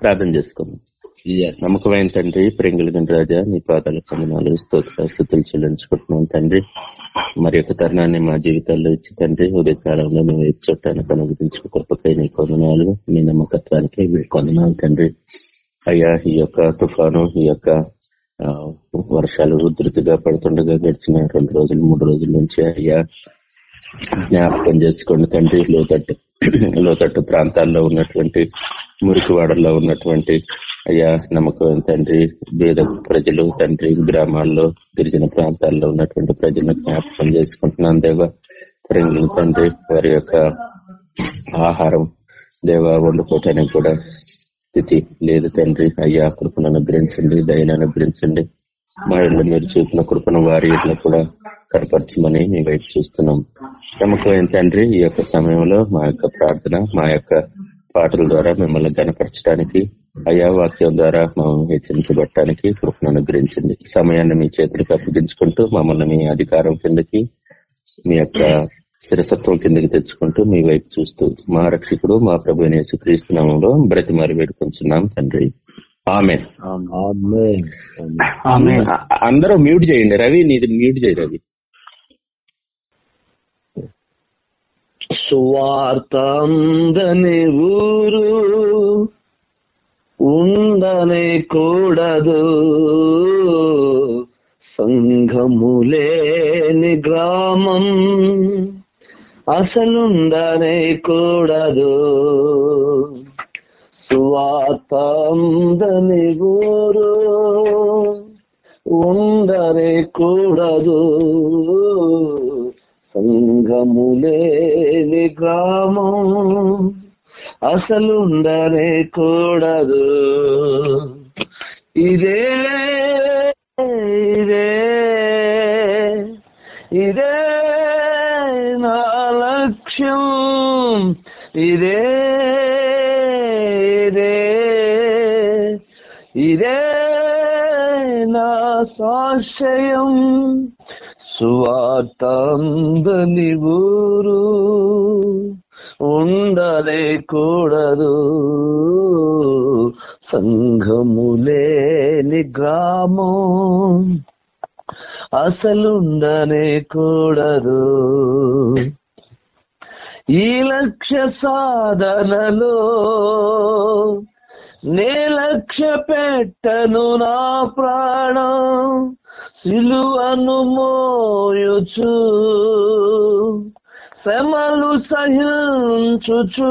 ప్రార్థన చేసుకుందాం. నమ్మకమైన తండ్రి ప్రింగిలిగిన రాజా నీ పాదాల కొందనాలు స్తోత్ర స్థుతులు చెల్లించుకుంటున్నాం తండ్రి. మరి యొక్క తరుణాన్ని మా జీవితాల్లో ఇచ్చి తండ్రి ఉదయ కాలంలో మేము వైపు చుట్టానికి అనుగ్రహించిన కృపకై నీ కొందనాలు నీ నమ్మకత్వానికి మీ కొందనాలు తండ్రి. అయ్యా ఈ యొక్క తుఫాను ఈ యొక్క వర్షాలు ఉధృతిగా పడుతుండగా గడిచిన రెండు రోజులు మూడు రోజుల నుంచి అయ్యా జ్ఞాపకం చేసుకోండి తండ్రి లోతట్టు లోతట్టు ప్రాంతాల్లో ఉన్నటువంటి మురికివాడల్లో ఉన్నటువంటి అయ్యా నమ్మకం తండ్రి పేద ప్రజలు తండ్రి గ్రామాల్లో గిరిజన ప్రాంతాల్లో ఉన్నటువంటి ప్రజలను జ్ఞాపకం చేసుకుంటున్నాను దేవ. ప్రేమిలు తండ్రి వారి యొక్క ఆహారం దేవ వండుకోవటానికి కూడా స్థితి లేదు తండ్రి. అయ్యా కృపను అనుగ్రహించండి దయను అనుగ్రహించండి. మా ఇళ్ళు మీరు చూపిన కృపను వారి ఇళ్ళ కూడా కనపరచమని మీ వైపు చూస్తున్నాం. నమ్మకమైన తండ్రి? ఈ యొక్క సమయంలో మా యొక్క ప్రార్థన మా యొక్క పాటల ద్వారా మిమ్మల్ని గనపరచడానికి అయా వాక్యం ద్వారా మేము హెచ్చరించబట్టడానికి కృపను అనుగ్రహించింది సమయాన్ని మీ చేతులకు అప్పగించుకుంటూ మమ్మల్ని మీ అధికారం కిందకి మీ యొక్క శిరసత్వం కిందకి తెచ్చుకుంటూ మీ వైపు చూస్తూ మా రక్షకుడు మా ప్రభు క్రీస్తు నామంలో బ్రతిమారి వేడుకుంటున్నాం తండ్రి. ఆమె Amen. Amen. అందరూ మ్యూట్ చేయండి. రవి నీది మ్యూట్ చేయి రవి. స్వార్థందని ఊరు ఉండనే కూడదు సంఘములేని గ్రామం అసలుండనే కూడదు స్వార్థందని ఊరు ఉండనే కూడదు సంఘములేని గ్రామం. అసలుందనే కూడదు. ఇదే ఇదే ఇదే నా లక్ష్యం. ఇదే ఇదే ఇదే నా సాశయం స్వార్థందని ఊరు ఉండలేకూడదు. సంఘములేని గ్రామం అసలుండనే కూడదు ఈ లక్ష్య సాధనలో నే లక్ష్య పెట్టను నా ప్రాణం. సిలువను మోయుచు శ్రమలు సహించుచు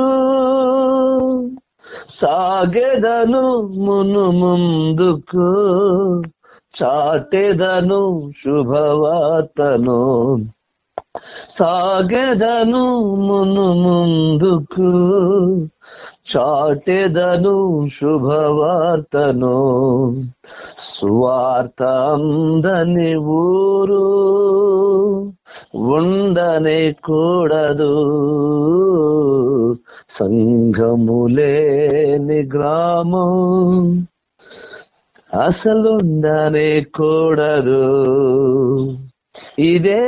సాగెదను మును ముందుకు చాటెదను శుభవార్తను సాగెదను మును ముందుకు చాటెదను శుభవార్తను. సువార్తందని ఊరు ఉండనే కూడదు. సంఘములేని గ్రామం అసలుండనే కూడదు. ఇదే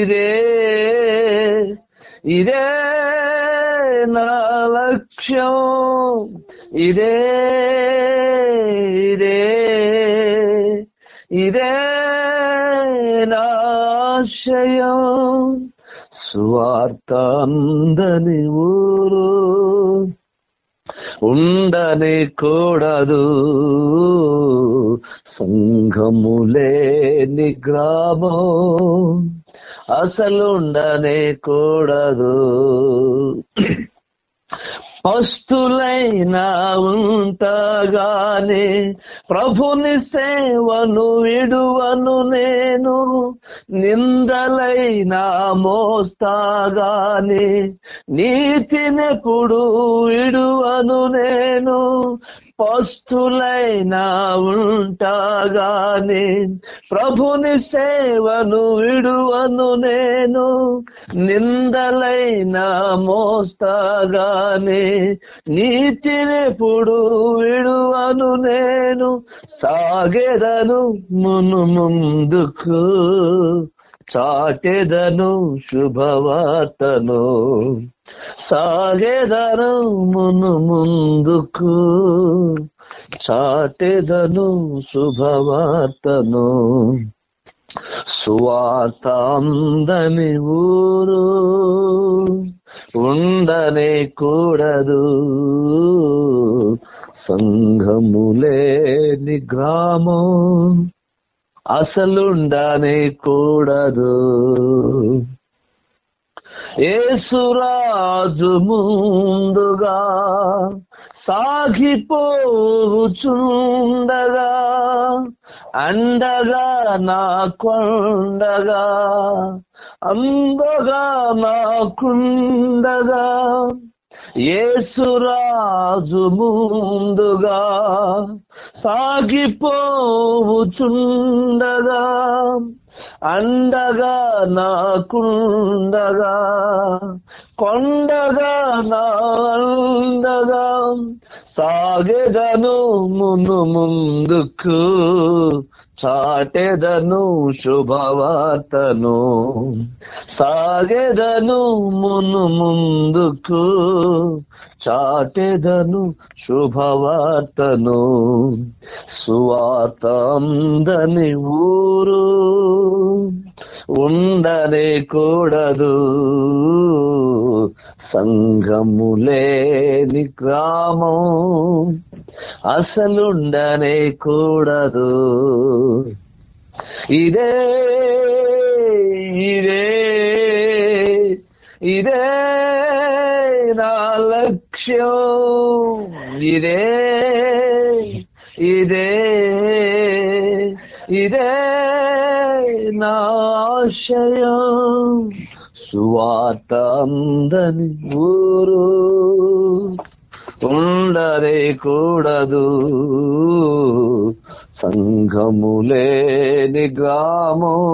ఇదే ఇదే నా లక్ష్యం. ఇదే ఇదే నా ఆశయం. స్వార్థందని ఊరు. ఉండని కూడదు. సంఘములేని గ్రామం. అసలుండనే కూడదు. పస్తులైనా ఉంటగానే ప్రభుని సేవను విడువను నేను నిందలైనా మోస్తాగానే నీతినెప్పుడు విడువను నేను పస్తులైనా ఉంటాగానే ప్రభుని సేవను విడువను నేను. నిందలైనా మోస్తాగానే నీతినెప్పుడు విడువను నేను. సాగెదను మును ముందుకు. చాటెదను శుభవార్తను. సాగేదరమును ముందుకు చాటెదను శుభవార్తను సువార్త అందని ఊరు ఉండనే కూడదు సంఘములేని గ్రామం అసలుండనే కూడదు ఏసురాజు ముందుగా సాగిపోచుండగా అండగా నా కొండగా అందగా నాకుండగా. ఏసురాజు ముందుగా సాగిపోవుచుండగా అండగా నాకుండగా కొండగా నా అండగా సాగెదను మును ముందుకు చాటెదను శుభవార్తను సాగెదను మును ముందుకు చాటెదను శుభవార్తను సువార్త అందని ఊరు ఉండనే కూడదు సంఘములేని గ్రామం అసలుండనే కూడదు ఇదే ఇదే ఇదే నా లక్ష్యం. ఇదే ఇదే ఇదే నా ఆశయం సువార్త అందని ఊరు ఉండనే కూడదు సంఘములేని గ్రామం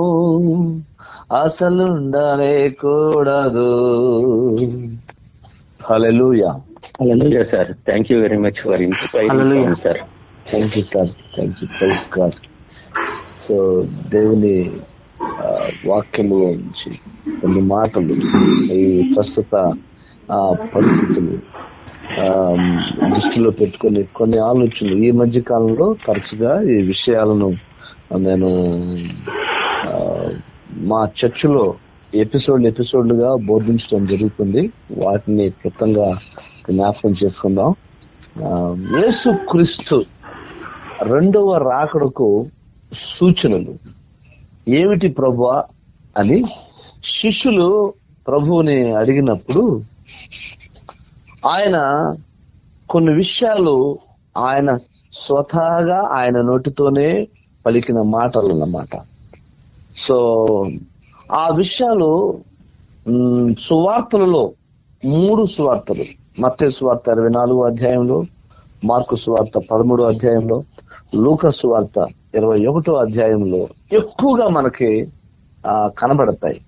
అసలుండనే కూడదు sir. Thank you very much for inspiring Hallelujah. sir. Thank you sir thank you praise God so దేవుని వాక్యము నుంచి కొన్ని మాటలు ఈ ప్రస్తుత ఆ, పరిస్థితులు దృష్టిలో పెట్టుకొని కొన్ని ఆలోచనలు. ఈ మధ్య కాలంలో తరచుగా ఈ విషయాలను నేను మా చర్చిలో ఎపిసోడ్ ఎపిసోడ్లుగా బోధించడం జరుగుతుంది. వాటిని క్లుప్తంగా జ్ఞాపకం చేసుకుందాం. యేసు క్రీస్తు రెండవ రాకడకు సూచనలు. ఏమిటి ప్రభు అని శిష్యులు ప్రభువుని అడిగినప్పుడు ఆయన కొన్ని విషయాలు ఆయన స్వతహాగా ఆయన నోటితోనే పలికిన మాటలు అన్నమాట. సో ఆ విషయాలు సువార్తలలో మూడు సువార్తలు. మత్తే సువార్త ఇరవై నాలుగో అధ్యాయంలో మార్కు సువార్త పదమూడో అధ్యాయంలో లూకస్ వార్త ఇరవై ఒకటో అధ్యాయంలో ఎక్కువగా మనకి ఆ, కనబడతాయి.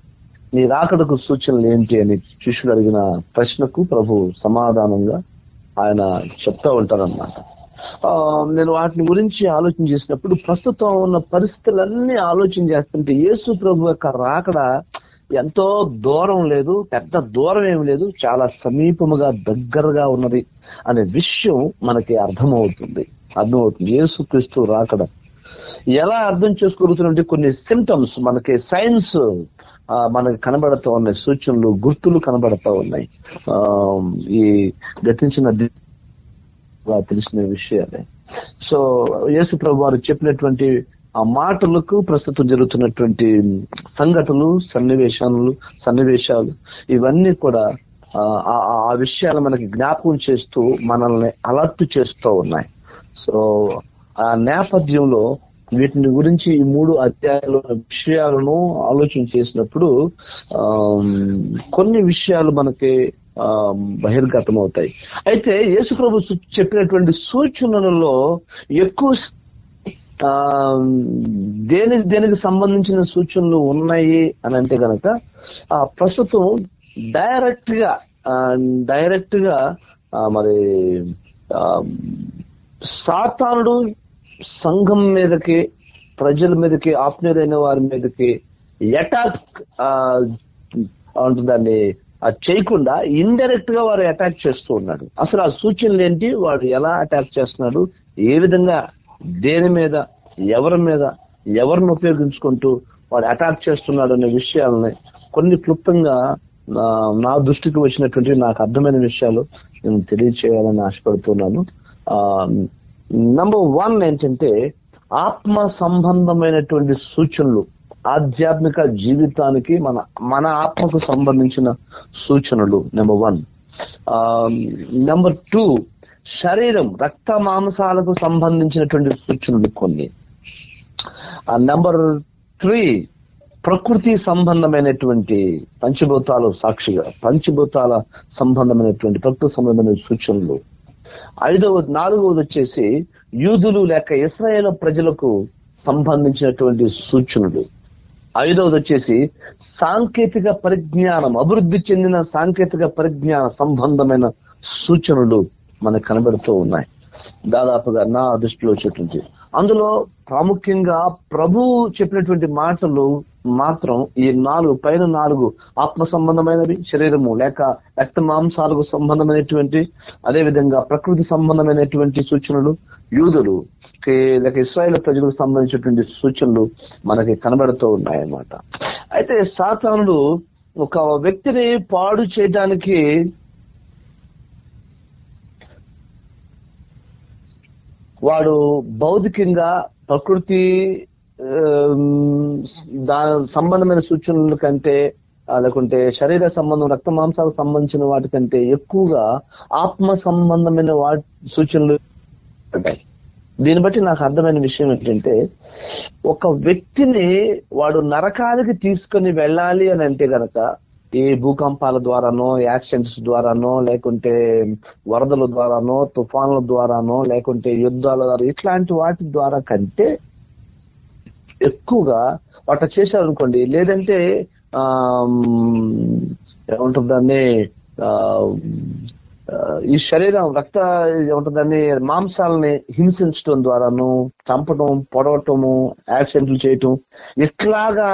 నీ రాకడకు సూచనలు ఏంటి అని శిష్యుడు అడిగిన ప్రశ్నకు ప్రభు సమాధానంగా ఆయన చెప్తా ఉంటారన్నమాట. నేను వాటిని గురించి ఆలోచన చేసినప్పుడు ప్రస్తుతం ఉన్న పరిస్థితులన్నీ ఆలోచన చేస్తుంటే యేసు ప్రభు యొక్క రాకడ ఎంతో దూరం లేదు పెద్ద దూరం ఏమి లేదు చాలా సమీపముగా దగ్గరగా ఉన్నది అనే విషయం మనకి అర్థమవుతుంది. అర్థమవుతుంది యేసు క్రీస్తు రాకడ. ఎలా అర్థం చేసుకోగలుగుతున్నట్టు కొన్ని సిమ్టమ్స్ మనకి సైన్స్ మనకి కనబడతా ఉన్నాయి సూచనలు గుర్తులు కనబడతా ఉన్నాయి. ఈ గతించిన తెలిసిన విషయాలే. సో యేసు ప్రభు వారు చెప్పినటువంటి ఆ మాటలకు ప్రస్తుతం జరుగుతున్నటువంటి సంఘటనలు సన్నివేశాలు సన్నివేశాలు ఇవన్నీ కూడా ఆ విషయాలు మనకి జ్ఞాపకం చేస్తూ మనల్ని అలర్ట్ చేస్తూ ఉన్నాయి. సో ఆ నేపథ్యంలో వీటిని గురించి ఈ మూడు అధ్యాయాల విషయాలను ఆలోచన చేసినప్పుడు కొన్ని విషయాలు మనకి బహిర్గతం అవుతాయి అయితే యేసుప్రభు చెప్పినటువంటి సూచనలలో ఎక్కువ దేనికి దేనికి సంబంధించిన సూచనలు ఉన్నాయి అని అంటే గనక ఆ, ప్రస్తుతం డైరెక్ట్గా డైరెక్ట్గా మరి ఆ, సాతానుడు సంఘం మీదకి ప్రజల మీదకి ఆత్మీయులైన వారి మీదకి అటాక్ ఉంటుంది దాన్ని అది చేయకుండా ఇండైరెక్ట్గా వారు అటాక్ చేస్తూ ఉన్నాడు. అసలు ఆ సూచనలు ఏంటి? వాడు ఎలా అటాక్ చేస్తున్నాడు? ఏ విధంగా దేని మీద ఎవరి మీద ఎవరిని ఉపయోగించుకుంటూ వాడు అటాక్ చేస్తున్నాడు అనే విషయాలని కొన్ని క్లుప్తంగా నా- నా దృష్టికి వచ్చినటువంటి నాకు అర్థమైన విషయాలు నేను తెలియచేయాలని ఆశపడుతున్నాను. నంబర్ వన్ ఏంటంటే ఆత్మ సంబంధమైనటువంటి సూచనలు ఆధ్యాత్మిక జీవితానికి మన మన ఆత్మకు సంబంధించిన సూచనలు నెంబర్ వన్ నెంబర్ టూ శరీరం రక్త మాంసాలకు సంబంధించినటువంటి సూచనలు కొన్ని. Uh, నెంబర్ త్రీ ప్రకృతి సంబంధమైనటువంటి పంచభూతాలు సాక్షిగా పంచభూతాల సంబంధమైనటువంటి ప్రకృతి సంబంధమైన సూచనలు. ఐదవ నాలుగవది వచ్చేసి యూదులు లేక ఇస్రాయేల్ ప్రజలకు సంబంధించినటువంటి సూచనలు. ఐదవది వచ్చేసి సాంకేతిక పరిజ్ఞానం అభివృద్ధి చెందిన సాంకేతిక పరిజ్ఞాన సంబంధమైన సూచనలు మనకు కనబడుతూ ఉన్నాయి. దాదాపుగా నా దృష్టిలో వచ్చేటువంటి అందులో ప్రాముఖ్యంగా ప్రభు చెప్పినటువంటి మాటలు మాత్రం ఈ నాలుగు పైన నాలుగు ఆత్మ సంబంధమైనవి శరీరము లేక రక్త మాంసాలకు సంబంధమైనటువంటి అదేవిధంగా ప్రకృతి సంబంధమైనటువంటి సూచనలు యూదులు లేక ఇస్రాయేల్ ప్రజలకు సంబంధించినటువంటి సూచనలు మనకి కనబడుతూ ఉన్నాయన్నమాట. అయితే సాతానుడు ఒక వ్యక్తిని పాడు చేయడానికి వాడు భౌతికంగా ప్రకృతి దాని సంబంధమైన సూచనల కంటే లేకుంటే శరీర సంబంధం రక్త మాంసాలకు సంబంధించిన వాటికంటే ఎక్కువగా ఆత్మ సంబంధమైన వాటి సూచనలు ఉంటాయి. దీన్ని బట్టి నాకు అర్థమైన విషయం ఏంటంటే ఒక వ్యక్తిని వాడు నరకాలకి తీసుకొని వెళ్ళాలి అని అంటే గనక ఈ భూకంపాల ద్వారానో యాక్సిడెంట్స్ ద్వారానో లేకుంటే వరదల ద్వారానో తుఫాన్ల ద్వారానో లేకుంటే యుద్ధాల ద్వారా ఇట్లాంటి వాటి ద్వారా కంటే ఎక్కువగా వాట చేశారనుకోండి లేదంటే ఆ ఏమంటుంది దాన్ని ఈ శరీరం రక్త ఏముంటుందని మాంసాలని హింసించడం ద్వారాను చంపడం పొడవటము యాక్సిడెంట్లు చేయటం ఇట్లాగా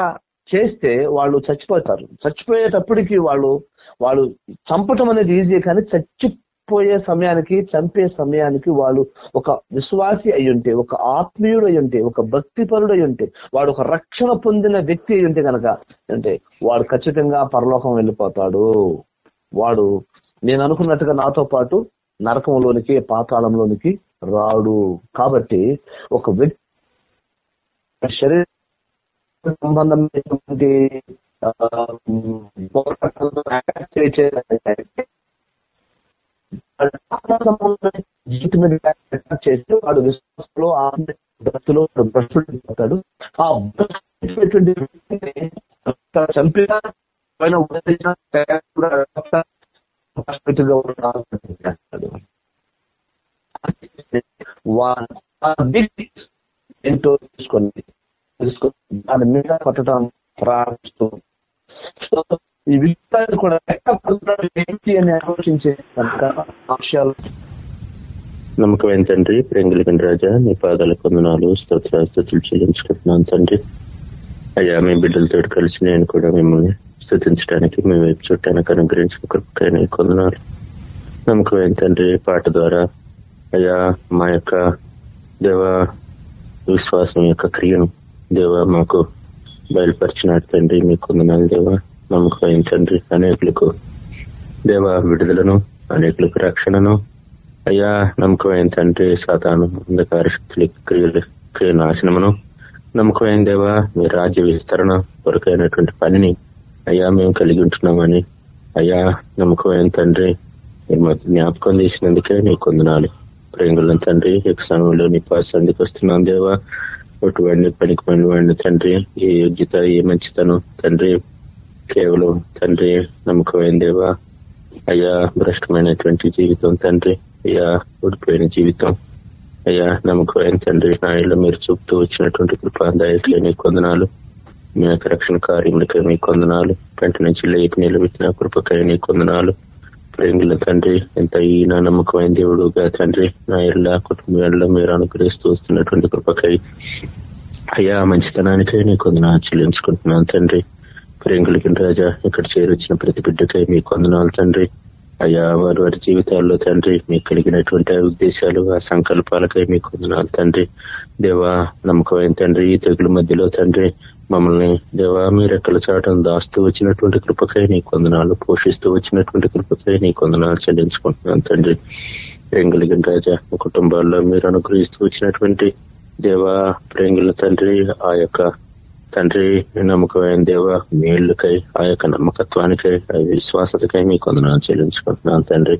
చేస్తే వాళ్ళు చచ్చిపోతారు. చచ్చిపోయేటప్పటికి వాళ్ళు వాళ్ళు చంపటం అనేది ఈజీ కానీ చచ్చిపోయే సమయానికి చంపే సమయానికి వాళ్ళు ఒక విశ్వాసి అయ్యుంటే ఒక ఆత్మీయుడు అయ్యుంటే ఉంటే ఒక భక్తిపరుడు అయ్యుంటే ఉంటే వాడు ఒక రక్షణ పొందిన వ్యక్తి అయ్యుంటే కనుక అంటే వాడు ఖచ్చితంగా పరలోకం వెళ్ళిపోతాడు. వాడు నేను అనుకున్నట్టుగా నాతో పాటు నరకంలోనికి పాతాళంలోనికి రాడు. కాబట్టి ఒక వ్యక్తి శరీరం సంబంధమైనటువంటి జీవితం మీద చేస్తే వాడు విశ్వాసంలో ఆత్మ భక్తిలో భ్రష్టుడైపోతాడు ఆ భ్రష్టుడైనటువంటి చంపినా పైన వా- ఏంటో తెలుసుకోండి తెలుసుకో దాని మీద పట్టడం ప్రారంభిస్తూ ఈ విషయాలు కూడా ఎక్కడ పడుతున్నాడు ఏంటి అని ఆలోచించే అంశాలు నమ్మకం ఏంటండ్రి నమ్మకమైన తండ్రి రాజా నీ పాదాల కొందనాలు స్తోత్రాస్తుతులు చెల్లించుకుంటున్నాను తండ్రి. అయ్యా మీ బిడ్డలతో కలిసి నేను కూడా మిమ్మల్ని స్థుతించడానికి మీ వైపు చుట్టానికి అనుగ్రహించిన కృపకైన కొందనాలు నమ్మకం తండ్రి పాట ద్వారా అయ్యా మా యొక్క దేవ విశ్వాసం యొక్క క్రియను దేవ మాకు బయలుపరిచినాడు తండ్రి మీ కొందనాలు దేవ నమ్మకమైన తండ్రి అనేకులకు. దేవ విడుదలను అనేకులకు రక్షణను. అయ్యా నమ్మకమైన తండ్రి సాతాను అంధకార శక్తుల క్రియలు క్రియ నాశనమును నమ్మకమైన దేవా మీ రాజ్య విస్తరణ కొరకైనటువంటి పనిని అయ్యా మేము కలిగి ఉంటున్నామని. అయ్యా నమ్మకమైన తండ్రి మీరు మాకు జ్ఞాపకం చేసినందుకే నీ కొందనాలు. ప్రేంగుల తండ్రి యొక్క సమయంలో నీ పాసందుకు వస్తున్నాం దేవా. ఒకటి పనికి వాడిని తండ్రి. ఏ యోగ్యత ఏ మంచితనం తండ్రి. కేవలం తండ్రి నమ్మకమైన దేవా. అయ్యా భ్రష్టమైనటువంటి జీవితం తండ్రి. అయ్యా ఓడిపోయిన జీవితం. అయ్యా నమ్మకమైన తండ్రి. నా మీరు చూపుతూ వచ్చినటువంటి కృపాదాయకులే మీ కొందనాలు. మీ యొక్క రక్షణ కార్యములకై మీ కొందనాలు. పెంట నుంచి లేపి నిలబెట్టిన కృపకై నీ కొందనాలు. ప్రేమిల తండ్రి ఎంత ఈ నా నమ్మకమైన దేవుడుగా తండ్రి నా ఇళ్ళ కుటుంబాల్లో మీరు అనుగ్రహిస్తూ వస్తున్నటువంటి కృపకై. అయ్యా మంచితనానికై నీ కొందనాలు చెల్లించుకుంటున్నాను తండ్రి. ప్రేంగులకి రాజా ఇక్కడ చేరొచ్చిన ప్రతి బిడ్డకై మీ కొందనాలు తండ్రి. అయ్యా వారి వారి జీవితాల్లో తండ్రి మీకు కలిగినటువంటి ఉద్దేశాలు ఆ సంకల్పాలకై మీ కొందనాలు తండ్రి. దేవా నమ్మకమైన తండ్రి ఈ తెగుల మధ్యలో తండ్రి మమ్మల్ని దేవా మీరు ఎక్కడ చాటం దాస్తూ వచ్చినటువంటి కృపకై నీ కొందనాలు పోషిస్తూ వచ్చినటువంటి కృపకై నీ కొందనాలు చెల్లించుకుంటున్నాను తండ్రి. ప్రేంగులిగిన రాజా కుటుంబాల్లో మీరు అనుగ్రహిస్తూ వచ్చినటువంటి దేవా ప్రేంగుల తండ్రి ఆ యొక్క తండ్రి నమ్మకమైన దేవ? మేళ్ళకై ఆ యొక్క నమ్మకత్వానికై ఆ విశ్వాసతకై మీ కొందనాలు చెల్లించుకుంటున్నాను తండ్రి.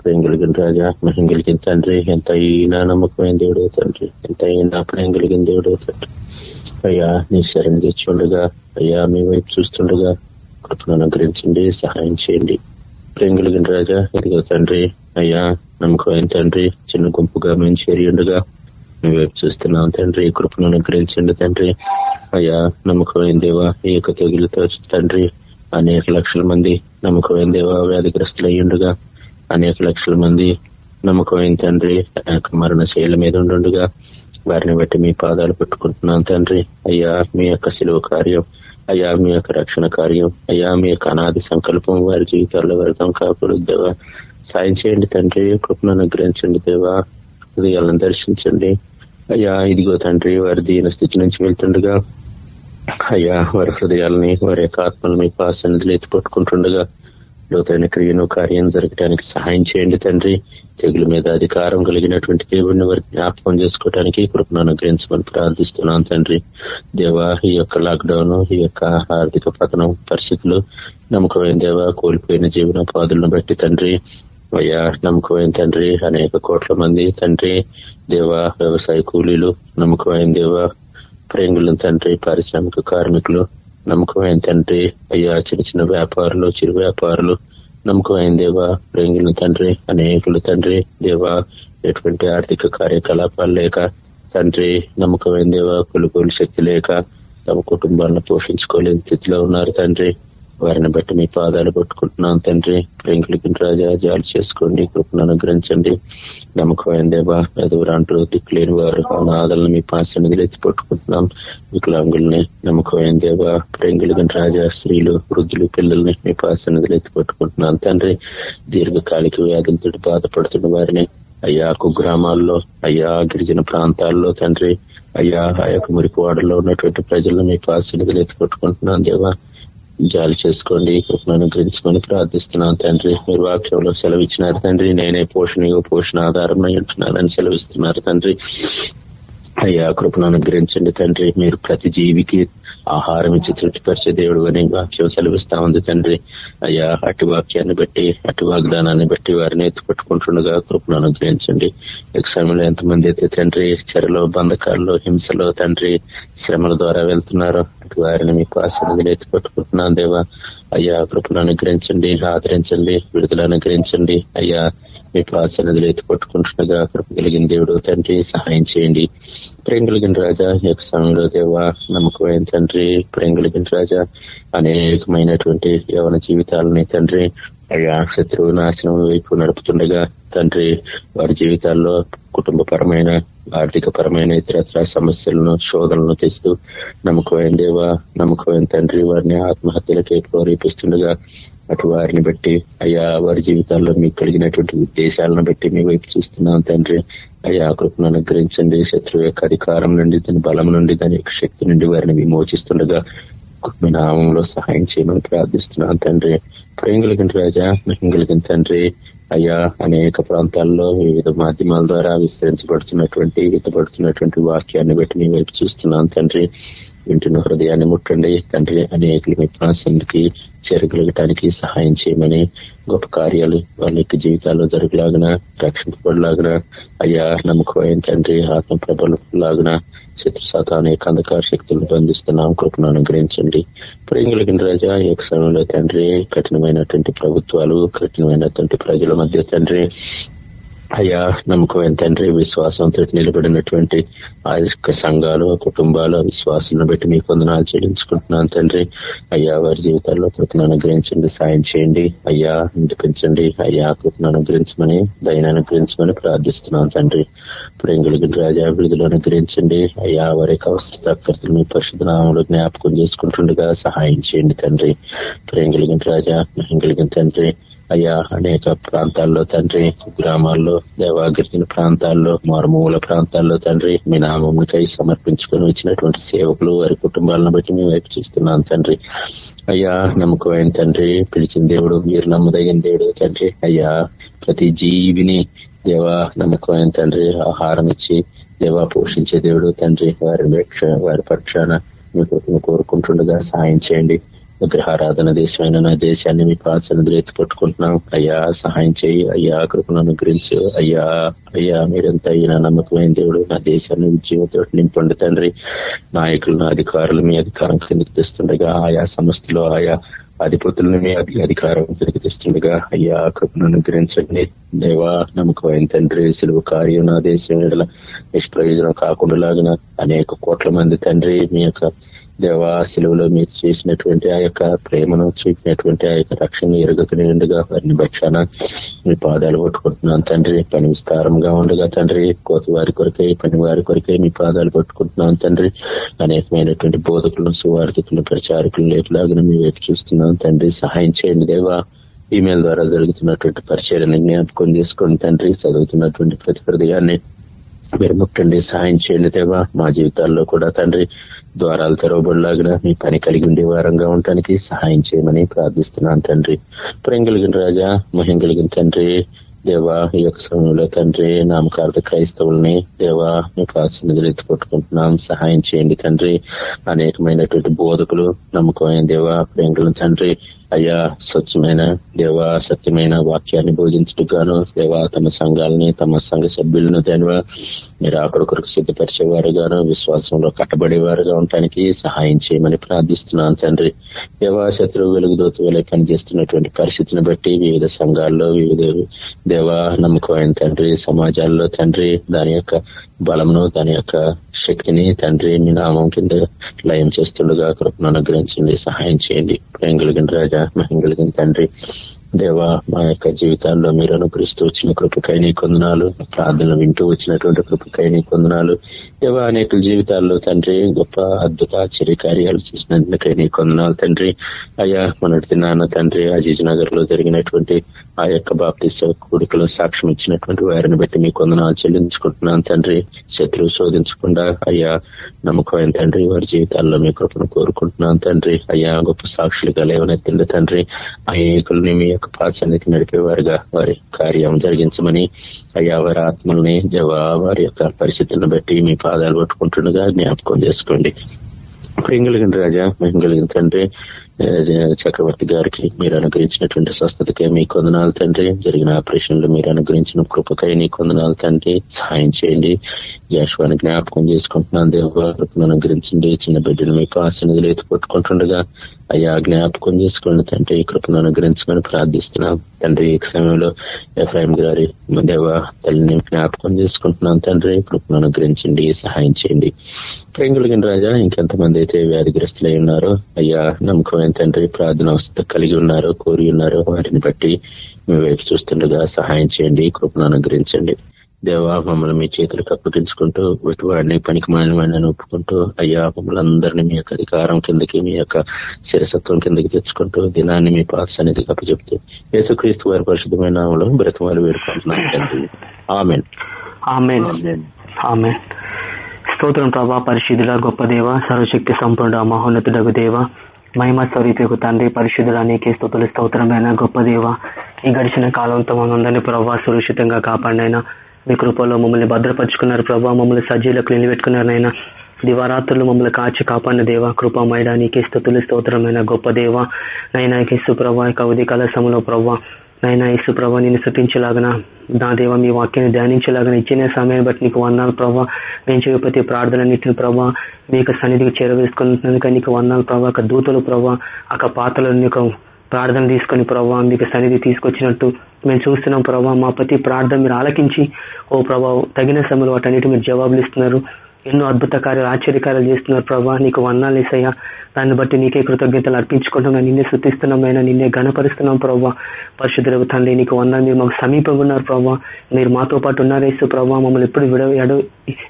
ప్రేంగులిగిన రాజా మహిం కలిగిన తండ్రి ఎంత అయినా నమ్మకమైన దేవుడు తండ్రి ఎంత అయినా ప్రేమ కలిగిన దేవుడు తండ్రి. అయ్యా నీ శరణ్ తెచ్చుండగా అయ్యా మీ వైపు చూస్తుండగా కృపను అనుగ్రహించండి సహాయం చేయండి. ప్రేమ కలిగిన రాజా ఇదిగో తండ్రి అయ్యా నమ్మకమైన తండ్రి చిన్న గుంపుగా మేము చేరి ఉండగా మీ వైపు చూస్తున్నాం తండ్రి కృపను అనుగ్రహించండి తండ్రి. అయ్యా నమ్మకమైన దేవా ఈ యొక్క తెగులతో తండ్రి అనేక లక్షల మంది నమ్మకమైన దేవా వ్యాధిగ్రస్తులయ్యుండగా. అనేక లక్షల మంది నమ్మకమైన తండ్రి మరణ శైల మీద ఉండుగా వారిని బట్టి మీ పాదాలు పెట్టుకుంటున్నాను తండ్రి. అయ్యా మీ యొక్క సెలవు కార్యం అయ్యా మీ యొక్క రక్షణ కార్యం అయ్యా మీ యొక్క అనాది సంకల్పం వారి జీవితాల్లో వ్యర్థం కాకూడదు దేవా. సాయం చేయండి తండ్రి కృపను అనుగ్రహించండి దేవా. హృదయాలను దర్శించండి. అయ్యా ఇదిగో తండ్రి వారి దీన స్థితి నుంచి వెళ్తుండగా. అయ్యా వారి హృదయాలని వారి యొక్క ఆత్మలు మీ పాసన్నిధిలో ఎత్తిపట్టుకుంటుండగా లోతైన క్రియను కార్యం జరగడానికి సహాయం చేయండి తండ్రి. తెగుల మీద అధికారం కలిగినటువంటి దేవుడిని వారి జ్ఞాపకం చేసుకోవడానికి కృపను అనుగ్రహించమని ప్రార్థిస్తున్నాను తండ్రి. దేవా ఈ యొక్క లాక్డౌన్ ఈ యొక్క ఆర్థిక పతనం పరిస్థితులు నమ్మకమైన దేవా కోల్పోయిన జీవనోపాధులను బట్టి తండ్రి. అయ్యా నమ్మకమైన తండ్రి అనేక కోట్ల మంది తండ్రి. దేవా వ్యవసాయ కూలీలు నమ్మకమైన దేవా ప్రేంగులను తండ్రి పారిశ్రామిక కార్మికులు నమ్మకమైన తండ్రి అయ్యా చిన్న చిన్న వ్యాపారులు చిరు వ్యాపారులు నమ్మకమైన దేవా ప్రేంగులను తండ్రి అనేకులు తండ్రి దేవా ఎటువంటి ఆర్థిక కార్యకలాపాలు లేక తండ్రి నమ్మకమైన దేవా కొలుగోలు శక్తి లేక తమ కుటుంబాలను పోషించుకోలేని స్థితిలో ఉన్నారు తండ్రి. వారిని బట్టి మీ పాదాలు పట్టుకుంటున్నాం తండ్రి. ప్రేంకులకి రాజా జాలు చేసుకోండి కృపను అనుగ్రహించండి. నమ్మకమైన దేవా ఎదురాంటూ దిక్కులేని వారు ఆదలను మీ పాసన్నిధిలో ఎత్తి పట్టుకుంటున్నాం. వికలాంగుల్ని నమ్మకమైన దేవా ప్రేంగులకి రాజా స్త్రీలు వృద్ధులు పిల్లల్ని మీ పాసన్నిధిలో ఎత్తి పట్టుకుంటున్నాను తండ్రి దీర్ఘకాలిక వ్యాధులతో బాధపడుతున్న వారిని అయ్యా కుగ్రామాల్లో అయ్యా గిరిజన ప్రాంతాల్లో తండ్రి. అయ్యా ఆ యొక్క మురికివాడలో ఉన్నటువంటి ప్రజలను మీ పాసన్నిధిలో ఎత్తి పట్టుకుంటున్నాం దేవా. జాలి చేసుకోండి కృపను అనుగ్రహించమని ప్రార్థిస్తున్నాను తండ్రి. మీరు వాక్యంలో సెలవిచ్చినారు తండ్రి. నేనే పోషణ పోషణ ఆధారమై ఉంటున్నానని సెలవిస్తున్నారు తండ్రి. అయ్యా కృపను అనుగ్రహించండి తండ్రి. మీరు ప్రతి జీవికి ఆహారం ఇచ్చి తృప్తిపరిచే దేవుడు అని వాక్యం సెలవిస్తా ఉంది తండ్రి. అయ్యా అటు వాక్యాన్ని బట్టి అటు వాగ్దానాన్ని బట్టి వారిని ఎత్తుపట్టుకుంటుండగా కృపను అనుగ్రహించండి. ఎగ్జామ్లో ఎంతమంది అయితే తండ్రి చెరలో బంధకాల్లో హింసలో తండ్రి శ్రమల ద్వారా వెళ్తున్నారో అటు వారిని మీకు ఆశీర్వదిని ఎత్తుపట్టుకుంటున్నాను దేవా. అయ్యా కృపను అనుగ్రహించండి ఆదరించండి విడుదల అనుగ్రహించండి. అయ్యా మీ ప్రాసన్నదిలో ఎత్తుపట్టుకుంటుండగా కృప కలిగిన దేవుడు తండ్రి సహాయం చేయండి. ప్రేంగులిగిన రాజా యొక్క దేవ నమ్మకమైన తండ్రి ప్రేంగులిగిన రాజా అనేకమైనటువంటి యవన జీవితాలని తండ్రి అయ్యా శత్రువు నాశనం వైపు నడుపుతుండగా తండ్రి వారి జీవితాల్లో కుటుంబపరమైన ఆర్థిక పరమైన ఇతరత్ర సమస్యలను శోధనలను తెస్తూ నమ్మకమైన దేవా నమ్మకమైన తండ్రి వారిని ఆత్మహత్యలకే ప్రేరేపిస్తుండగా అటు వారిని బట్టి అయ్యా వారి జీవితాల్లో మీకు కలిగినటువంటి ఉద్దేశాలను బట్టి మీ వైపు చూస్తున్నాం తండ్రి. అయ్యా కృపను అనుగ్రహించండి. శత్రువు యొక్క అధికారం నుండి దాని బలం నుండి దాని యొక్క శక్తి నుండి వారిని విమోచిస్తుండగా మీ నామంలో సహాయం చేయమని ప్రార్థిస్తున్నాను తండ్రి. ప్రేమ కలిగిన రాజా మహిం కలిగిన తండ్రి అయ్యా అనేక ప్రాంతాల్లో వివిధ మాధ్యమాల ద్వారా విస్తరించబడుతున్నటువంటి వితపడుతున్నటువంటి వాక్యాన్ని బట్టి మీ వైపు చూస్తున్నాను తండ్రి. వింటున్న హృదయాన్ని ముట్టండి తండ్రి. అనేకులు మీ ప్రాసంకి చేరగలగటానికి సహాయం చేయమని గొప్ప కార్యాలు వాళ్ళ యొక్క జీవితాల్లో జరగలాగిన రక్షింపబడిలాగిన అయ్యా నమ్మకమైన తండ్రి ఆత్మ ప్రభలాగిన శత్రు శాతాన్ని కందకార శక్తులను బంధిస్తున్నాం కృపను అనుగ్రహించండి. ప్రేంగులగిన రజా ఈ యొక్క సమయంలో తండ్రి కఠినమైనటువంటి ప్రభుత్వాలు కఠినమైనటువంటి ప్రజల మధ్య తండ్రి అయ్యా నమ్మకమైన తండ్రి విశ్వాసంతో నిలబడినటువంటి ఆ యొక్క సంఘాలు కుటుంబాలు విశ్వాసాలను బట్టి మీ పొందనాలు చెల్లించుకుంటున్నాను తండ్రి. అయ్యా వారి జీవితాల్లో కృపను అనుగ్రహించండి సాయం చేయండి. అయ్యా నడిపించండి అయ్యా కృపను అనుగ్రహించమని దయను అనుగ్రహించమని ప్రార్థిస్తున్నాను తండ్రి. ప్రేంగులగిన రాజా అనుగ్రహించండి. అయ్యా వారి యొక్క అవసరతలు మీ పరిశుద్ధ జ్ఞాపకం చేసుకుంటుండగా సహాయం చేయండి తండ్రి. ప్రేంగులగిన రాజా మహింగులగిన తండ్రి. అయ్యా అనేక ప్రాంతాల్లో తండ్రి గ్రామాల్లో దేవాగిరిన ప్రాంతాల్లో మారుమూల ప్రాంతాల్లో తండ్రి మీ నామమునికై సమర్పించుకొని వచ్చినటువంటి సేవకులు వారి కుటుంబాలను బట్టి మేము వైపు చూస్తున్నాం తండ్రి. అయ్యా నమ్మకమైన తండ్రి పిలిచిన దేవుడు మీరు నమ్మదగిన దేవుడు తండ్రి. అయ్యా ప్రతి జీవిని దేవా నమ్మకమైన తండ్రి ఆహారం ఇచ్చి దేవా పోషించే దేవుడు తండ్రి. వారి వారి పక్షాన మీకు కోరుకుంటుండగా సాయం చేయండి. విగ్రహారాధన దేశమైన నా దేశాన్ని మీ ప్రాసనదులు ఎత్తి పట్టుకుంటున్నాం అయ్యా సహాయం చేయి. అయ్యా కృపను అనుగ్రహించు. అయ్యా అయ్యా మీరంతా అయినా నమ్మకమైన దేవుడు. నా దేశాన్ని ఉద్యోగంతో నింపండి తండ్రి. నాయకులు నా అధికారులు మీ అధికారం కిందకి తెస్తుండగా ఆయా సంస్థలు ఆయా అధిపతులను మీ అధికారం కిందకి తెస్తుండగా అయ్యా కృపను అనుగ్రహించండి. దేవా నమ్మకమైన తండ్రి సులువు కార్యం నా దేశం నిష్ప్రయోజనం కాకుండా అనేక కోట్ల మంది తండ్రి మీ యొక్క దేవా సెలవులో మీరు చేసినటువంటి ఆ యొక్క ప్రేమను చూపినటువంటి ఆ యొక్క రక్షణ ఎరగకనే ఉండగా. వారిని బక్షాన మీ పాదాలు పట్టుకుంటున్నాను తండ్రి. పని విస్తారంగా ఉండగా తండ్రి. కోతి వారి కొరకై పని వారి కొరకై మీ పాదాలు పట్టుకుంటున్నాను తండ్రి. అనేకమైనటువంటి బోధకులను సువార్థికులను ప్రచారకులు లేపులాగా మీ వైపు చూస్తున్నాను తండ్రి. సహాయం చేయండి దేవా. ఈమెయిల్ ద్వారా జరుగుతున్నటువంటి పరిచయాన్ని జ్ఞాపకం చేసుకోండి తండ్రి. చదువుతున్నటువంటి ప్రతి హృదయాన్ని మీరు ముట్టండి సహాయం చేయండి దేవా. మా జీవితాల్లో కూడా తండ్రి ద్వారాలు తెరవబడిలాగా మీ పని కలిగి ఉండే వారంగా ఉండటానికి సహాయం చేయమని ప్రార్థిస్తున్నాను తండ్రి. ప్రేమ కలిగిన రాజా మహిం కలిగిన తండ్రి దేవా ఈ యొక్క సమయంలో తండ్రి నామకార్థ క్రైస్తవుల్ని దేవా మీకు ఆశీర్వదలు ఎత్తుకొట్టుకుంటున్నాం సహాయం చేయండి తండ్రి. అనేకమైనటువంటి బోధకులు నమ్మకమైన దేవా ప్రేంగులను తండ్రి. అయ్యా స్వచ్ఛమైన దేవా సత్యమైన వాక్యాన్ని బోధించడుగాను దేవా తమ సంఘాలని తమ సంఘ సభ్యులను దేవా మీరు అక్కడ కొరకు సిద్ధపరిచేవారుగాను విశ్వాసంలో కట్టబడేవారుగా ఉండటానికి సహాయం చేయమని ప్రార్థిస్తున్నాను తండ్రి. దేవాశత్రు వెలుగుదోత వలె పనిచేస్తున్నటువంటి పరిస్థితిని బట్టి వివిధ సంఘాల్లో వివిధ దేవా నమ్మకమైన తండ్రి సమాజాల్లో తండ్రి దాని యొక్క బలమును దాని యొక్క శక్తిని తండ్రి మీ నామం కింద లయం చేస్తుండగా కృపను అనుగ్రహించండి సహాయం చేయండి. ప్రేమ కలిగిన రాజా మహిం కలిగిన తండ్రి. దేవా మా యొక్క జీవితాల్లో మీరు అనుకరిస్తూ వచ్చిన కృపకై నీ కొందనాలు ప్రార్థనలు వింటూ వచ్చినటువంటి కృపకై నీ కొందనాలు. దేవా అనేక జీవితాల్లో తండ్రి గొప్ప అద్భుత ఆశ్చర్య కార్యాలు చేసినందుకై నీ కొందనాలు తండ్రి. అయ్యా మొన్నటి నాన్న తండ్రి అజీజ్ నగర్లో జరిగినటువంటి ఆ యొక్క బాప్తిస్త కూడికలో సాక్ష్యం ఇచ్చినటువంటి వారిని బట్టి మీ కొందనాలు చెల్లించుకుంటున్నాను తండ్రి. శత్రువు శోధించకుండా అయ్యా నమ్మకమైన తండ్రి వారి జీవితాల్లో మీ కృపను కోరుకుంటున్నాను తండ్రి. అయ్యా గొప్ప సాక్షులుగా లేవనెత్తింది తండ్రి. అనేకుల్ని మీ యొక్క పాశానికి నడిపేవారుగా వారి కార్యం జరిగించమని అయ్యా వారి ఆత్మల్ని వారి యొక్క పరిస్థితులను బట్టి మీ పాదాలు పట్టుకుంటుండగా జ్ఞాపకం చేసుకోండి. ప్రింగలిగిన రాజా మహింగలిగిన తండ్రి చక్రవర్తి గారికి మీరు అనుగ్రహించినటువంటి స్వస్థతకై మీ కొందనాలు తండ్రి. జరిగిన ఆపరేషన్లు మీరు అనుగ్రహించిన కృపకై నీ కొందనాలు తండ్రి. సహాయం చేయండి. యాశ్వాన్ని జ్ఞాపకం చేసుకుంటున్నాను దేవను అనుగ్రహించండి. చిన్న బిడ్డలు మీకు ఆశనిధులు ఎత్తి కొట్టుకుంటుండగా అయ్యా జ్ఞాపకం చేసుకోండి తండ్రి. ఈ కృపను అనుగ్రహించమని ప్రార్థిస్తున్నాం. తండ్రి ఈ సమయంలో ఎఫ్ఐఎం గారి దేవ తల్లిని జ్ఞాపకం చేసుకుంటున్నాం తండ్రి. కృపను అనుగ్రహించండి. సహాయం చేయండి. ప్రేంగులగిన రాజా? ఇంకెంతమంది అయితే వ్యాధిగ్రస్తులై ఉన్నారో? అయ్యా నమ్మకమైన తండ్రి ప్రార్థన కలిగి ఉన్నారో కోరి ఉన్నారో. వాటిని బట్టి మీ వైపు చూస్తుండగా సహాయం చేయండి కృపను అనుగ్రహించండి. దేవా మమ్మల్ని మీ చేతులకు అప్పగించుకుంటూ వాడిని పనికి మాలిన ఒప్పుకుంటూ అయ్యా మమ్మల్ని అందరినీ మీ యొక్క అధికారం కిందకి మీ యొక్క శిరసత్వం కిందకి తెచ్చుకుంటూ దినాన్ని మీ పాత అనేది అప్పచెప్తూ యేసుక్రీస్తు వారి పరిశుద్ధమైన నామలో బ్రతమాలు వేడుకుంటున్నాను తండ్రి. ఆమెన్. ఆమెన్. స్తోత్రం ప్రభా పరిశుద్ధుల గొప్ప దేవ సర్వశక్తి సంపూర్ణ మహోన్నతుడగు దేవ మహిమ స్వరూపకు తండ్రి పరిశుద్ధుల నీకే స్తోతులు స్తోత్రమైన గొప్ప దేవ. ఈ గడిచిన కాలంతో మనందరినీ ప్రభావ సురక్షితంగా కాపాడినైనా మీ కృపలో మమ్మల్ని భద్రపరుచుకున్నారు ప్రభావ మమ్మల్ని సజ్జీలకు నిలబెట్టుకున్నారనైనా దివారాత్రులు మమ్మల్ని కాచి కాపాడిన దేవ కృపమైడా నీకే స్థుతులు స్తోత్రమైన గొప్ప దేవ. నైనా కేసు ప్రభా యొక్క ఉదయకాల సమయంలో ప్రభావ నైనా ఇసు ప్రభా నేను శృతించలాగన నా దేవ మీ వాక్యాన్ని ధ్యానించలాగన ఇచ్చిన సమయాన్ని బట్టి నీకు వందాలు ప్రభా. నేను చేయ ప్రతి ప్రార్థనన్నింటిని ప్రభా మీ యొక్క సన్నిధికి చేరవేసుకున్నందుక నీకు వందాలు ప్రభావ దూతలు ప్రభా అక్క పాత్రలు నీకు ప్రార్థన తీసుకొని ప్రభావ మీకు సన్నిధి తీసుకొచ్చినట్టు మేము చూస్తున్నాం ప్రభావ మా ప్రతి ప్రార్థన మీరు ఆలకించి ఓ ప్రభావ తగిన సమయంలో వాటన్నిటి మీరు జవాబులు ఇస్తున్నారు. ఎన్నో అద్భుత కార్యాలు ఆశ్చర్యకార్యాలు చేస్తున్నారు ప్రభా. నీకు వందాలు వేసయ్యా దాన్ని బట్టి నీకే కృతజ్ఞతలు అర్పించుకుంటున్నా. నిన్నే శుద్ధిస్తున్నామైనా నిన్నే గణపరుస్తున్నాం ప్రభావ పరిశుద్ధులకు తండ్రి నీకు వందాలు మీరు మాకు సమీపంగా ఉన్నారు ప్రభావ మీరు మాతో పాటు ఉన్నారు యేసు ప్రభావ మమ్మల్ని ఎప్పుడు విడ ఎడ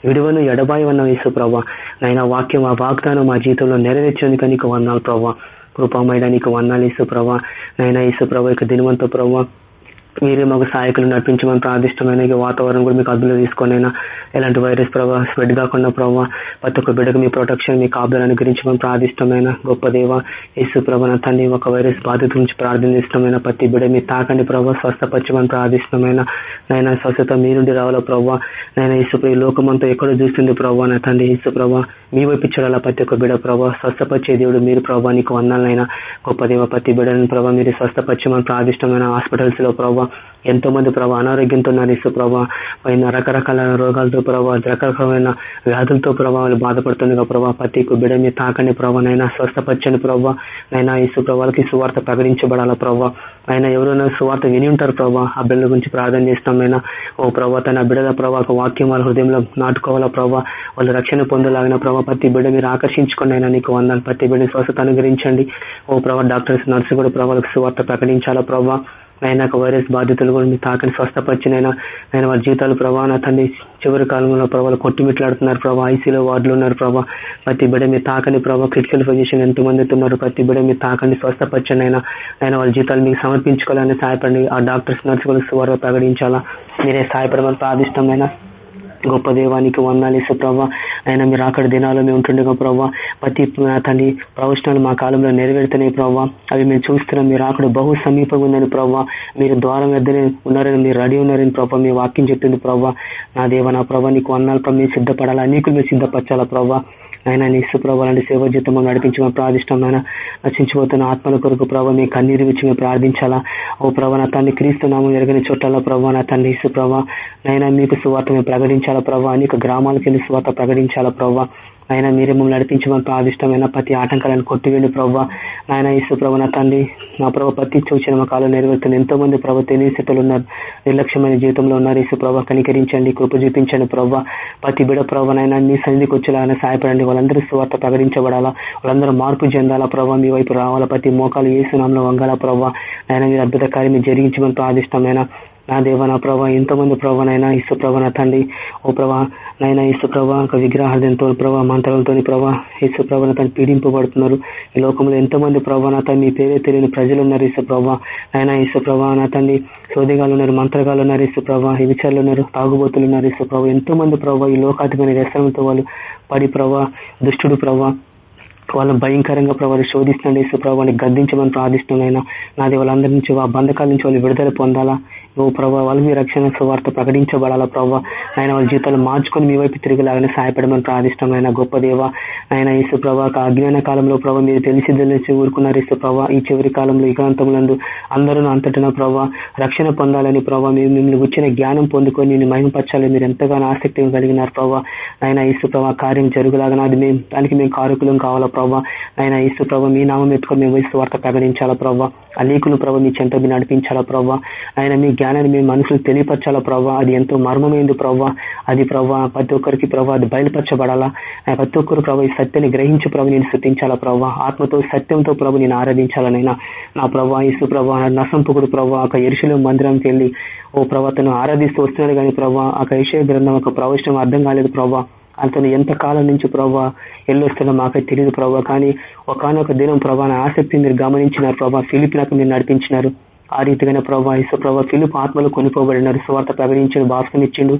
విడువను ఎడబాయి ఉన్నాం ప్రభావ నైనా వాక్యం ఆ వాగ్దానం మా జీవితంలో నెరవేర్చేందుకు నీకు వందాలు ప్రభావ కృపమైన నీకు వందాలు యేసు ప్రభా. నైనా యేసు ప్రభా ఇక దినవంత ప్రభావ మీరే మాకు సహాయకులు నడిపించమని ప్రార్థిష్టమైన ఈ వాతావరణం కూడా మీకు అదుపులో తీసుకొనైనా ఎలాంటి వైరస్ ప్రభావ స్ప్రెడ్ కాకుండా ప్రభావ ప్రతి ఒక్క బిడ్డకు మీ ప్రొటెక్షన్ మీ కాపులను అనుగ్రహించమని ప్రార్థిష్టమైన గొప్ప దేవ యేసు ప్రభన తండ్రి ఒక వైరస్ బాధ్యత నుంచి ప్రార్థిష్టమైన ప్రతి బిడ్డ మీ తాకండి ప్రభావ స్వస్థపరచమని ప్రార్థిష్టమైన నైనా స్వస్థత మీ నుండి రావాలా ప్రభావ నైనా యేసు ఈ లోకమంతా ఎక్కడో చూస్తుంది ప్రభావ నా తండ్రి యేసు ప్రభా మీ వైపు చూడాలా ప్రతి ఒక్క బిడ ప్రభావ స్వస్థపరిచే దేవుడు మీరు ప్రభావ నీకు వందాలైనా గొప్ప దేవ ప్రతి బిడ్డలను ప్రభావ మీరు స్వస్థపరచమని ప్రార్థిష్టమైన హాస్పిటల్స్లో ప్రభావ ఎంతో మంది ప్రభావ అనారోగ్యంతో ఉన్నారు ఇసు ప్రభావ పైన రకరకాల రోగాలతో ప్రభావ రకరకమైన వ్యాధులతో ప్రభావాలు బాధపడుతుంది ప్రభావ ప్రతి బిడ మీ తాకని ప్రభావ నైనా స్వస్థపచ్చని ప్రభావ నైనా ఇసు ప్రభావాలకి సువార్త ప్రకటించబడాల ప్రభావ ఆయన ఎవరైనా సువార్త విని ఉంటారు ప్రభావ ఆ బిడ్డల గురించి ప్రార్థన చేస్తామైనా ఓ ప్రభావ తన బిడ్డల ప్రభావ వాక్యం వాళ్ళ హృదయంలో నాటుకోవాలా ప్రభావ వాళ్ళు రక్షణ పొందలాగిన ప్రభావ ప్రతి బిడ్డ మీరు ఆకర్షించుకుని అయినా నీకు వందాలు ప్రతి బిడ్డ స్వస్థత అనుగ్రహించండి. ఓ ప్రభావ డాక్టర్స్ నర్సు కూడా ప్రభావాలకు సువార్త ప్రకటించాలా ప్రభావ ఆయన వైరస్ బాధితులు కూడా మీ తాకని స్వస్థపరిచినైనా ఆయన వాళ్ళ జీవితాలు ప్రభావ నా తండ్రి చివరి కాలంలో ప్రభావాలు కొట్టుమిట్లాడుతున్నారు ప్రభావ ఐసీలో వార్డులో ఉన్నారు ప్రభావ ప్రతి బిడ మీ తాకని ప్రభావ క్రిటికల్ పొజిషన్ ఎంతమంది ఉన్నారు ప్రతి బిడ మీ తాకని స్వస్థపరచండి అయినా ఆయన వాళ్ళ జీతాలు మీకు సమర్పించుకోవాలని సహాయపడండి. ఆ డాక్టర్స్ నర్సు కూడా ప్రకటించాలా? మీరే సహాయపడమని ప్రాధిష్టమైన గొప్ప దేవానికి వందాలేసే ప్రభా ఆయన మీరు అక్కడ దినాల్లో మేము ఉంటుండగా ప్రభా ప్రతి తండ్రి ప్రవచనాలు మా కాలంలో నెరవేరుతున్నాయి ప్రభా అవి మేము చూస్తున్నాం మీరు అక్కడ బహు సమీపంగా ఉందని ప్రభా మీరు ద్వారం వద్దనే ఉన్నారని మీరు రెడీ ఉన్నారని ప్రభావ మీ వాక్యం చెప్పింది ప్రభా నా దేవ నా ప్రభా నీకు వందాలు ప్రభావ మీరు సిద్ధపడాలా? నీకు మీరు సిద్ధపరచాలా ప్రభావ ఆయన ఇసు ప్రభావ లాంటి సేవ జీవితం నడిపించమని నాయన. నశించిపోతున్న ఆత్మల కొరకు ప్రభావ మీ కన్నీరు విచ్చి మేము ప్రార్థించాలా? ఓ ప్రభా నా తండ్రి క్రీస్తు నామం ఎరగని చుట్టాల ప్రభావ నా ఇసు ప్రభావ నైనా మీకు సువార్త మేము ప్రకటించాలా ప్రభావ అనేక గ్రామాలకు వెళ్ళి సువార్త ప్రకటించాలా ప్రభావ ఆయన మీరే మమ్మల్ని నడిపించమని ప్రాదిష్టమైన ప్రతి ఆటంకాలను కొట్టివేండి ప్రభావ ఆయన ఇసు ప్రభు నా తండ్రి నా ప్రభావ ప్రతి సూచన మా కాలం నెరవేరుతుంది. ఎంతో మంది ప్రభావ తెలియని స్థితిలో ఉన్నారు నిర్లక్ష్యమైన జీవితంలో ఉన్నారు. ఇసు ప్రభావ కనికరించండి కృప చూపించండి ప్రభావ ప్రతి బిడ ప్రభావనైనా మీ సన్నిధికి వచ్చేలాగా సహాయపడండి. వాళ్ళందరూ స్వార్థ ప్రకటించబడాలా వాళ్ళందరూ మార్పు చెందాలా ప్రభావ మీ వైపు రావాలా ప్రతి మోకాలు ఏసునాంలో వంగాల ప్రభావ ఆయన మీరు అద్భుత కార్యం జరిగించమని ప్రాదిష్టమైన నా దేవ నా ప్రభా ఎంతో మంది ప్రభానైనా ఇసు ప్రభా నా తండ్రి. ఓ ప్రభా నైనా ఇసు ప్రభా ఒక విగ్రహార్థంతో ప్రభా మంత్రాలతో ప్రభా ఇసు ప్రభాన తను పీడింపబడుతున్నారు. ఈ లోకంలో ఎంతోమంది ప్రభా నా తను మీ పేరే తెలియని ప్రజలు ఉన్నారు ఇసు ప్రభా. నైనా ఇసు ప్రభా నా తండ్రి సోదిగాలు ఉన్నారు మంత్రగాలు ఉన్నారు ఇసు ప్రభా. విచారులు ఉన్నారు తాగుబోతులు ఉన్నారు ఇసు ప్రభా. ఎంతో మంది ప్రభా ఈ లోకాధిపైన వ్యసనంతో వాళ్ళు పడి ప్రభా దుష్టుడు ప్రభా. వాళ్ళని భయంకరంగా ప్రభావం శోధిస్తున్నాడు యేసు ప్రభావాన్ని గద్దించమని ప్రార్థిస్తున్నాయినా నాది వాళ్ళందరి నుంచి ఆ బంధకాల నుంచి వాళ్ళు విడుదల పొందాలా? ఓ ప్రభావ వాళ్ళు మీ రక్షణ సువార్త ప్రకటించబడాలా ప్రభావ ఆయన వాళ్ళ జీవితాలు మార్చుకొని మీ వైపు తిరిగిలాగానే సహాయపడమని ప్రార్థిష్టమైన గొప్ప దేవ. ఆయన ఇసు ప్రభా అజ్ఞాన కాలంలో ప్రభావ మీరు తెలిసి తెలిసి ఊరుకున్నారు ఇసు ప్రభా. ఈ చివరి కాలంలో ఇకాంతములందు అందరూ అంతటిన ప్రభావ రక్షణ పొందాలని ప్రభావ మీరు మిమ్మల్ని వచ్చిన జ్ఞానం పొందుకొని నేను మహిమపరచాలని మీరు ఎంతగానో ఆసక్తి కలిగినారు ప్రభావ ఆయన ఇసు ప్రభా కార్యం జరుగులాగా అది మేము దానికి మేము కారుకులం కావాలా ప్రభావ ఆయన ఇసు ప్రభావ మీ నామం ఎత్తుకొని మేము వయసు వార్త ప్రకటించాలా ప్రభావ అనేకులు ప్రభావ మీ చెంత మీ నడిపించాలా ప్రభావ ఆయన మీ జ్ఞానాన్ని మీ మనుషులు తెలియపరచాలా ప్రభావ అది ఎంతో మర్మమైంది ప్రభావ అది ప్రభావ ప్రతి ఒక్కరికి ప్రభావ అది బయలుపరచబడాలా? ప్రతి ఒక్కరు ప్రభావ ఈ సత్యాన్ని గ్రహించి ప్రభు నేను శృతించాలా ప్రభావ ఆత్మతో సత్యంతో ప్రభు నేను ఆరాధించాలనైనా. నా ప్రభా ఇసు ప్రభా నసంపుకుడు ప్రభా ఒక ఎరుశల మందిరానికి వెళ్ళి ఓ ప్రభాతను ఆరాధిస్తూ వస్తున్నాడు కానీ ప్రభా ఆ యశయ గ్రంథం ఒక ప్రవచనం అర్థం కాలేదు ప్రభా అతను ఎంత కాలం నుంచి ప్రభా ఎల్లొస్తున్నా మాకే తెలియదు ప్రభా కానీ ఒకనొక దినం ప్రభా నా ఆసక్తి మీరు గమనించినారు ప్రభా ఫిలిప్ నాకు మీరు నడిపించినారు. ఆ రీతిగానే ప్రభా ఇసు ప్రభా ఫిలిప్ ఆత్మలు కొనిపోబడినారు సువార్త ప్రకటించాడు భాస్కం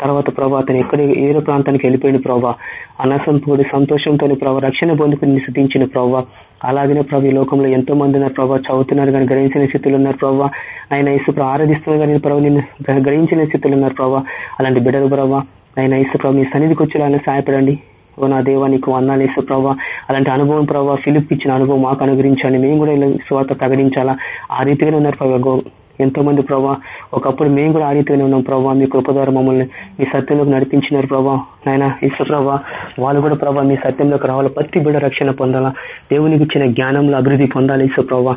తర్వాత ప్రభా అతను ఎక్కడ ఏ ప్రాంతానికి వెళ్ళిపోయిన ప్రభా. అనసంపూడి సంతోషంతో ప్రభా రక్షణ పొందుకుని శుద్ధించిన ప్రభా. అలాగనే ప్రభు ఈ లోకంలో ఎంతో మంది ఉన్నారు ప్రభావ చదువుతున్నారు కానీ గ్రహించిన స్థితిలో ఉన్నారు ప్రభావ ఆయన ఇసు ఆరాధిస్తున్నారు కానీ ప్రభు నిన్ను గ్రహించిన స్థితిలో ఉన్నారు ప్రభావ అలాంటి బిడ్డలు ప్రభావ ఆయన ఇసు ప్రభు మీ సన్నిధికి వచ్చేలా సహాయపడండి. ఓ నా దేవా నీకు వందాలు ఇసు ప్రభావ అలాంటి అనుభవం ప్రభావ ఫిలిప్ ఇచ్చిన అనుభవం మాకు అనుగ్రహించండి. మేము కూడా ఇలా స్వాత ప్రకటించాలా? ఆ రీతిగానే ఉన్నారు ప్రభావ ఎంతో మంది ప్రభా ఒకప్పుడు మేము కూడా ఆ రీతిగానే ఉన్నాం ప్రభావ మీ కృప ద్వారా మమ్మల్ని మీ సత్యంలోకి నడిపించినారు ప్రభా నాయన ఇసు ప్రభా వాళ్ళు కూడా ప్రభా మీ సత్యంలోకి రావాలి? ప్రతి బిడ్డ రక్షణ పొందాలా? దేవునికి ఇచ్చిన జ్ఞానంలో అభివృద్ధి పొందాలి ఇసు ప్రభా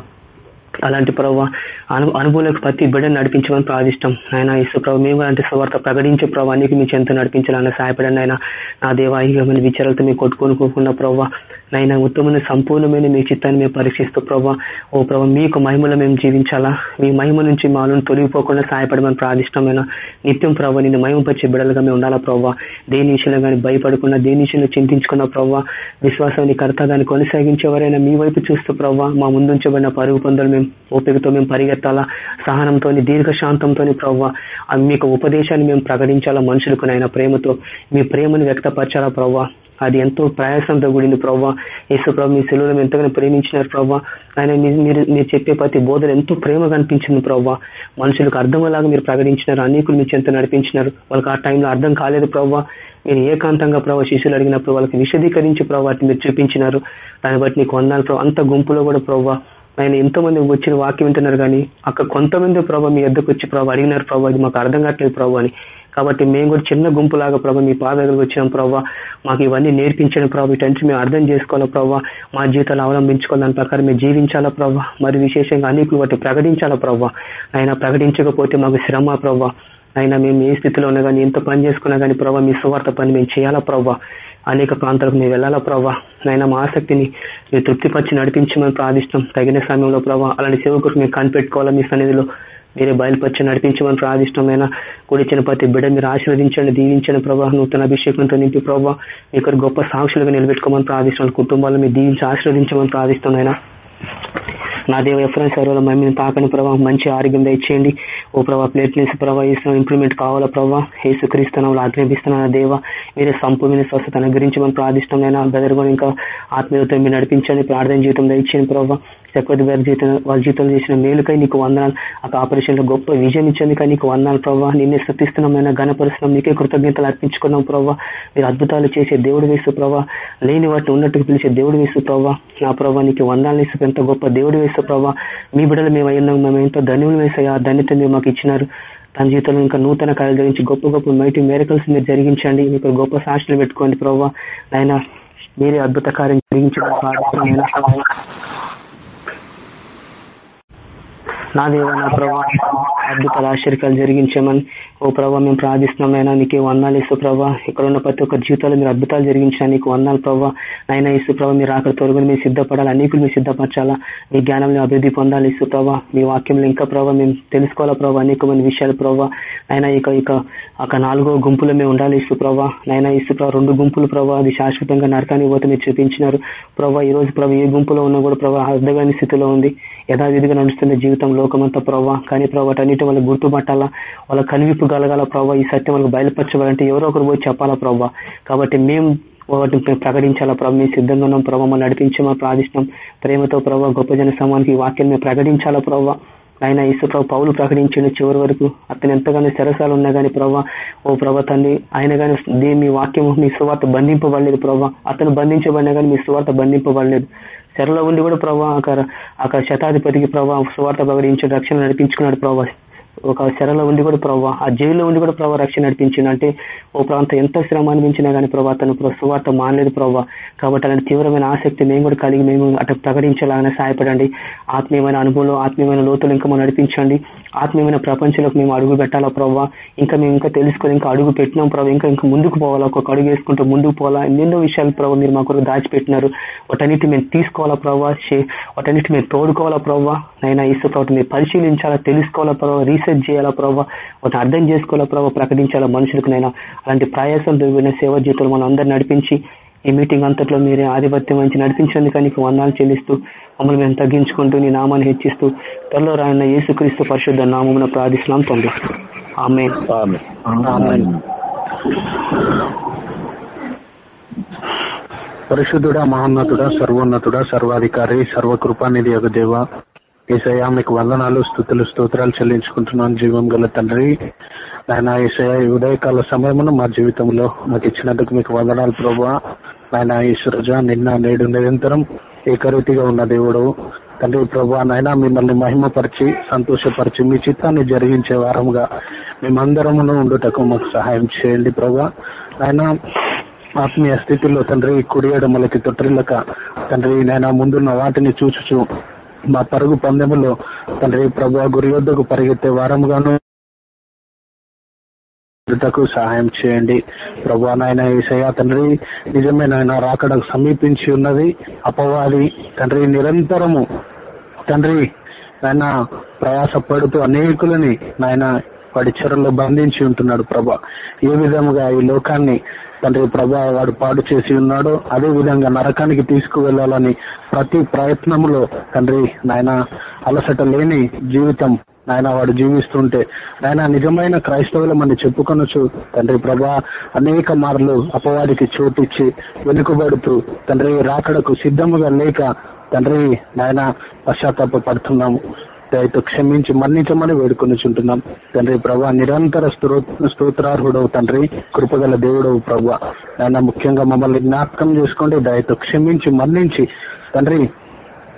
అలాంటి ప్రభావ అను అనుభవాలకు ప్రతి బిడ్డను నడిపించమని ప్రార్థిష్టం ఆయన ఇసు ప్రభు మేము అలాంటి సువార్త ప్రకటించే ప్రభావ అన్నికి మీ చెంత నడిపించాలని సహాయపడండి ఆయన నా దేవాహికమైన విచారాలతో కొట్టుకొని కూడుకున్న ప్రభావ నైనా ఉత్తమైన సంపూర్ణమైన మీ చిత్తాన్ని మేము పరీక్షిస్తూ ప్రభావ ఓ ప్రభావ మీకు మహిమలో మేము జీవించాలా? మీ మహిమ నుంచి మాలను తొలగిపోకుండా సహాయపడమని ప్రార్థిష్టమైన నిత్యం ప్రభావ నిన్ను మహిమపరిచే బిడలుగా మేము ఉండాలా ప్రభావ దేని విషయంలో కానీ భయపడకుండా దేని విషయంలో చింతించుకున్న ప్రభావ విశ్వాసాన్ని కర్తగాన్ని కొనసాగించేవారైనా మీ వైపు చూస్తూ ప్రభావ మా ముందుంచబడిన పరుగు పొందలు మేము ఓపికతో మేము పరిగెత్తాలా? సహనంతో దీర్ఘశాంతంతో ప్రభావ మీకు ఉపదేశాన్ని మేము ప్రకటించాలా? మనుషులకు నైనా ప్రేమతో మీ ప్రేమను వ్యక్తపరచాలా ప్రభావ అది ఎంతో ప్రయాసంతో కూడింది. ప్రవ్వా యేసు ప్రభు మీ సెలవులను ఎంతగానో ప్రేమించినారు ప్రవ్వా. ఆయన మీరు మీరు చెప్పే ప్రతి బోధన ఎంతో ప్రేమ కనిపించింది ప్రవ్వా. మనుషులకు అర్థమయ్యేలాగా మీరు ప్రకటించినారు. అనేకులు మీ చెంత నడిపించినారు. వాళ్ళకి ఆ టైంలో అర్థం కాలేదు ప్రవ్వా. మీరు ఏకాంతంగా ప్రభావ శిష్యులు అడిగినప్పుడు వాళ్ళకి విశదీకరించి ప్రభావ వాటిని మీరు చూపించినారు. దాన్ని బట్టి నీకు వందాలు ప్రభావ అంత గుంపులో కూడా ప్రభావ ఆయన ఎంతోమంది వచ్చిన వాక్యం వింటున్నారు కానీ అక్కడ కొంతమంది ప్రభావ మీ ఎద్దకు వచ్చి ప్రభావ అడిగినారు ప్రభావ ఇది మాకు అర్థం కావట్లేదు ప్రభావ అని. కాబట్టి మేము కూడా చిన్న గుంపులాగా ప్రభావ మీ పాదగలకు వచ్చినాం ప్రభావ మాకు ఇవన్నీ నేర్పించిన ప్రభావ వీటంటే మేము అర్థం చేసుకోవాలా ప్రభావ మా జీవితాలు అవలంబించుకోవాలి దాని ప్రకారం మేము జీవించాలా ప్రభావ మరి విశేషంగా అనేకులు వాటి ప్రకటించాలా ప్రభావ ఆయన ప్రకటించకపోతే మాకు శ్రమ ప్రభావ అయినా మేము ఏ స్థితిలో ఉన్నా కానీ ఎంత పని చేసుకున్నా కానీ ప్రభావ మీ సువార్త పని మేము చేయాలా ప్రభావ అనేక ప్రాంతాలకు మేము వెళ్ళాలా ప్రభావ నాయన మా ఆసక్తిని మీరు తృప్తిపరిచి నడిపించమని ప్రార్థిష్టం తగిన సమయంలో ప్రభావ అలాంటి సేవకులకు మేము కనిపెట్టుకోవాలా మీ సన్నిధిలో. మీరే బయలుపరిచి నడిపించమని ప్రార్థిష్టమైన కూడిచిన ప్రతి బిడ్డ మీరు ఆశీర్వదించండి దీవించండి ప్రభావ నూతన అభిషేకంతో నింపి ప్రభావ ఇక్కడ గొప్ప సాక్షులుగా నిలబెట్టుకోమని ప్రార్థిస్తున్నాను. కుటుంబాలను మీరు దీవించి ఆశీర్వదించమని ప్రార్థిస్తున్నాయినా నా దేవ ఎఫరెన్స్ సర్వలో మమ్మీని తాకని ప్రభావ మంచి ఆరోగ్యం దయచేయండి. ఓ ప్రభావ ప్లేట్లెస్ ప్రభావ ఇంప్రూవ్మెంట్ కావాలా ప్రభావ ఏసుక్రీస్తున్నా ఆజ్ఞాపిస్తున్నా నా దేవ. మీరే సంపూర్ణ స్వస్థత అనుగ్రహించమని ప్రార్థిష్టమైన బెదర్ కూడా ఇంకా ఆత్మీయత మీరు నడిపించండి. ప్రార్థన జీవితం దయచేయండి ప్రభావ చక్రవర్తి గారి జీవితం వాళ్ళ జీవితంలో చేసిన మేలుకై నీకు వందనాలు. ఆ ఆపరేషన్లో గొప్ప విజయం ఇచ్చేందుకు నీకు వందనాలు ప్రభావ నిన్నే స్థుతిస్తున్నామైనా గణపరుస్తున్నాం నీకే కృతజ్ఞతలు అర్పించుకున్నాం ప్రభావ మీరు అద్భుతాలు చేసే దేవుడు వేసు ప్రభావ లేని వాటిని ఉన్నట్టుకు పిలిచే దేవుడు వేసు ప్రభావ నా ప్రభావ నీకు వందాలు వేసు ఎంత గొప్ప దేవుడు వేసు ప్రభావ మీ బిడ్డలు మేము అయ్యాం మేము ఎంతో ధన్యులు వేసాయి ఆ ధన్యత మీరు మాకు ఇచ్చినారు. తన జీవితంలో ఇంకా నూతన కార్యాలు గురించి గొప్ప గొప్ప మైటి మేరకల్స్ మీరు జరిగించండి. మీకు గొప్ప సాక్షులు పెట్టుకోండి ప్రభావ ఆయన మీరే అద్భుత కార్యం జరిగించడం నా దేవ నా ప్రభావ అద్భుతాలు ఆశ్చర్యాలు జరిగించామని. ఓ ప్రభావ మేము ప్రార్థిస్తున్నామైనా నీకే వందాలు ఇసు ప్రభావ ఇక్కడ ఉన్న ప్రతి ఒక్క జీవితాలు మీరు అద్భుతాలు జరిగించిన నీకు వందాలు ప్రభావ అయినా ఇసు ప్రభావ మీరు అక్కడ త్వరగా మీరు సిద్ధపడాలి అనేకులు మీరు సిద్ధపరచాలా. మీ జ్ఞానంలో అభివృద్ధి పొందాలి ఇసు ప్రభావ మీ వాక్యంలో ఇంకా ప్రభావ మేము తెలుసుకోవాలా ప్రభావ అనేకమైన విషయాలు ప్రభావ అయినా ఇక ఇక ఒక నాలుగో గుంపులో మేము ఉండాలి ఇసు ప్రభావ నైనా ఇసు ప్రభావ రెండు గుంపులు ప్రభావ అది శాశ్వతంగా నరకానికి పోతే మీరు చూపించినారు. ప్రభావ ఈ రోజు ప్రభావ ఏ గుంపులో ఉన్నా కూడా ప్రభావ అర్థగాని స్థితిలో ఉంది. యథావిధిగా నడుస్తున్న జీవితం లోకమంతా ప్రభావ కానీ ప్రభావ బయట వాళ్ళకి గుర్తుపట్టాలా వాళ్ళ కనివిప్పు కలగాల ప్రభావ ఈ సత్యం వాళ్ళకి బయలుపరచవాలంటే ఎవరో ఒకరు పోయి చెప్పాలా ప్రభావ కాబట్టి మేము వాటిని మేము ప్రకటించాలా ప్రభావ మేము సిద్ధంగా ఉన్నాం ప్రభావ మనం నడిపించమని ప్రార్థిస్తున్నాం. ప్రేమతో ప్రభావ గొప్ప జన సమానికి ఈ వాక్యాన్ని మేము ప్రకటించాలా ప్రభావ ఆయన ఇసుప్రభు పౌలు ప్రకటించిన చివరి వరకు అతను ఎంతగానో శరసాలు ఉన్నా కానీ ప్రభావ ఓ ప్రభా తండ్రి ఆయన కానీ దీని మీ వాక్యం మీ సువార్త బంధింపబడలేదు ప్రభావ అతను బంధించబడినా కానీ మీ సువార్త బంధింపబడలేదు. చెరలో ఉండి కూడా ప్రభావ అక్కడ అక్కడ శతాధిపతికి ప్రభావ సువార్త ప్రకటించి రక్షణ నడిపించుకున్నాడు ప్రభావ ఒక శరలో ఉండి కూడా ప్రభావ ఆ జైల్లో ఉండి కూడా ప్రభావ రక్షణ నడిపించింది అంటే ఓ ప్రాంతం ఎంత శ్రమ అనిపించినా కానీ ప్రభావ తను సువార్త మానలేదు ప్రభావ కాబట్టి అలాంటి తీవ్రమైన ఆసక్తి మేము కూడా కలిగి మేము అటు ప్రకటించేలాగానే సహాయపడండి. ఆత్మీయమైన అనుభవంలో ఆత్మీయమైన లోతులు ఇంకా మనం నడిపించండి. ఆత్మీయమైన ప్రపంచంలోకి మేము అడుగు పెట్టాలా ప్రభావ ఇంకా మేము ఇంకా తెలుసుకొని ఇంకా అడుగు పెట్టినాం ప్రభావ ఇంకా ఇంకా ముందుకు పోవాలా? ఒక అడుగు వేసుకుంటూ ముందుకు పోవాలా? ఎన్నెన్నో విషయాలు ప్రభావ మీరు మా కొరకు దాచిపెట్టినారు. వాటన్నిటి మేము తీసుకోవాలా ప్రభావ చే- వాటన్నిటి మేము తోడుకోవాలా ప్రభావ నైనా ఇసు ప్రభావ మీరు పరిశీలించాలా తెలుసుకోవాలా ప్రభావ రీసెర్చ్ చేయాలా ప్రభావ వాటిని అర్థం చేసుకోవాలా ప్రభావ ప్రకటించాలా మనుషులకు నైనా? అలాంటి ప్రయాసం దొరికిన సేవా జీవితంలో మనం అందరు నడిపించి ఈ మీటింగ్ అంతట్లో మీరే ఆధిపత్యం వహించి నడిపించేందుకు నీకు వందాలు చెల్లిస్తూ మమ్మల్ని మేము తగ్గించుకుంటూ నీ నామాన్ని హెచ్చిస్తూ త్వరలో రాయన్న యేసుక్రీస్తు పరిశుద్ధ నామమున ప్రార్థిస్తున్నాం తండ్రి. ఆమె. పరిశుద్ధుడా మహోన్నతుడా సర్వోన్నతుడా సర్వాధికారి సర్వకృపానిధి యొక్క దేవ ఏసయ్య మీకు వందనాలు స్థుతులు స్తోత్రాలు చెల్లించుకుంటున్నాను జీవం గల తండ్రి. నాయన ఏసయ్య ఈ ఉదయకాల సమయమును మా జీవితంలో మాకు ఇచ్చినందుకు మీకు వందనాలు ప్రభా. నాయన ఈశ్వరజ నిన్న నేడు నిరంతరం ఏకరీతిగా ఉన్న దేవుడు. తండ్రి ప్రభా నాయన మిమ్మల్ని మహిమపరిచి సంతోషపరిచి మీ చిత్తాన్ని జరిగించే వారముగా మేమందరమును ఉండుటకు మాకు సహాయం చేయండి ప్రభా. నాయన ఆత్మీయ స్థితిలో తండ్రి కుడి ఎడమలకి తొట్టిల్లక తండ్రి నేను ముందున్న వాటిని చూచుచు మా పరుగు పందెములో తండ్రి ప్రభా గురి వద్దకు పరిగెత్తే వారముగాను కు సహాయం చేయండి. ప్రభా నాయన ఏసయ్య తండ్రి నిజమే నాయన రాకడకు సమీపించి ఉన్నది అపవాది. తండ్రి నిరంతరము తండ్రి నాయన ప్రయాస పడుతూ అనేకులని నాయన వాడి చెరలో బంధించి ఉంటున్నాడు ప్రభా. ఏ విధముగా ఈ లోకాన్ని తండ్రి ప్రభా వాడు పాడు చేసి ఉన్నాడో అదే విధంగా నరకానికి తీసుకువెళ్ళాలని ప్రతి ప్రయత్నములో తండ్రి నాయన అలసట లేని జీవితం నాయన వాడు జీవిస్తుంటే. ఆయన నిజమైన క్రైస్తవులు మనం చెప్పుకొనొచ్చు. తండ్రి ప్రభా అనేక మార్లు అపవాదికి చోటిచ్చి వెనుకబడుతూ తండ్రి రాకడకు సిద్ధముగా లేక తండ్రి నాయన పశ్చాత్తాప పడుతున్నాము. దయతో క్షమించి మన్నించమని వేడుకొనిచుంటున్నాం. తండ్రి ప్రభా నిరంతర స్తోత్రార్హుడవు తండ్రి కృపగల దేవుడవు ప్రభా. నాయన ముఖ్యంగా మమ్మల్ని జ్ఞాపకం చేసుకోండి. దయతో క్షమించి మన్నించి తండ్రి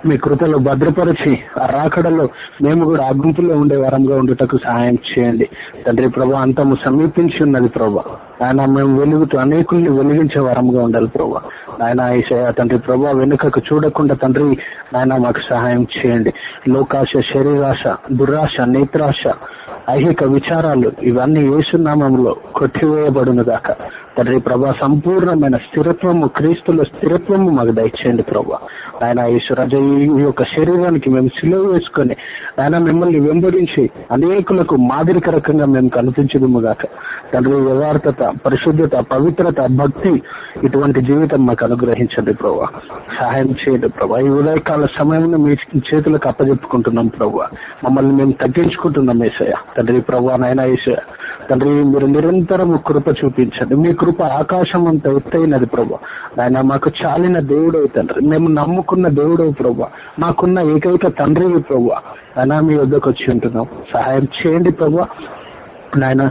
మీ కృపలో భద్రపరిచి ఆ రాకడలో మేము కూడా ఆ ఉండే వరంగా ఉండేటకు సహాయం చేయండి. తండ్రి ప్రభా అంతము సమీపించి ఉన్నది ప్రభా. ఆయన మేము వెలుగుతూ అనేకుల్ని వెలిగించే వరంగా ఉండాలి ప్రభా. ఆయన ఈశయ తండ్రి ప్రభా వెనుకకు చూడకుండా తండ్రి ఆయన మాకు సహాయం చేయండి. లోకాశ శరీరాశ దురాశ నేత్రాశ ఐహిక విచారాలు ఇవన్నీ యేసునామంలో కొట్టివేయబడును గాక తండ్రి ప్రభా సంపూర్ణమైన స్థిరత్వము క్రీస్తుల స్థిరత్వము మాకు దయచేయండి ప్రభా. ఆయన ఈశ్వరాజ ఈ యొక్క శరీరానికి మేము సిలువ వేసుకొని ఆయన మిమ్మల్ని వెంబడించి అనేకులకు మాదిరికరకంగా మేము కనిపించదుముగాక తండ్రి యథార్థత పరిశుద్ధత పవిత్రత భక్తి ఇటువంటి జీవితం మాకు అనుగ్రహించండి ప్రభా. సహాయం చేయండి ప్రభా. ఈ ఉదయకాల సమయంలో మీ చేతులకు అప్పజెప్పుకుంటున్నాం ప్రభా. మమ్మల్ని మేము తగ్గించుకుంటున్నాం ఏసయ్య. తండ్రి ప్రభా నాయన ఏసయ్య తండ్రి మీరు నిరంతరం కృప చూపించండి. మీ కృప ఆకాశం అంత ఎత్తైనది ప్రభా. ఆయన మాకు చాలిన దేవుడు తండ్రి. మేము నమ్ముకున్న దేవుడవు ప్రభా. మాకున్న ఏకైక తండ్రి ప్రభా. అయినా మీ వద్దకు వచ్చి ఉంటున్నాం. సహాయం చేయండి ప్రభా. నాయన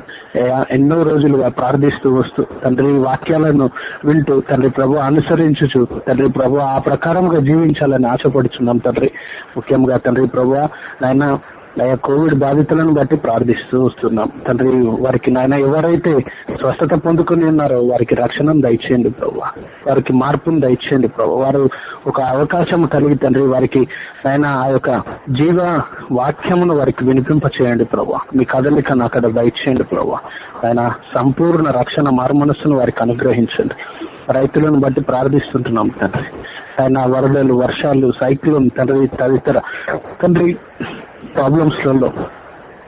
ఎన్నో రోజులుగా ప్రార్థిస్తూ వస్తూ తండ్రి వాక్యాలను వింటూ తండ్రి ప్రభు అనుసరించుచు తండ్రి ప్రభు ఆ ప్రకారంగా జీవించాలని ఆశపడుచున్నాం తండ్రి. ముఖ్యంగా తండ్రి ప్రభు నాయన అయ్యా కోవిడ్ బాధితులను బట్టి ప్రార్థిస్తూ వస్తున్నాం. తండ్రి వారికి నాయన ఎవరైతే స్వస్థత పొందుకుని ఉన్నారో వారికి రక్షణను దయచేయండి ప్రభు. వారికి మార్పును దయచేయండి ప్రభు. వారు ఒక అవకాశం కలిగి తండ్రి వారికి ఆయన ఆ యొక్క జీవ వాక్యమును వారికి వినిపింప చేయండి ప్రభు. మీ కదలికను అక్కడ దయచేయండి ప్రభు. ఆయన సంపూర్ణ రక్షణ మారుమనస్సును వారికి అనుగ్రహించండి. రైతులను బట్టి ప్రార్థిస్తుంటున్నాం తండ్రి. ఆయన వరదలు వర్షాలు సైక్లోన్ తండ్రి తదితర. తండ్రి ప్రాబ్లమ్స్లలో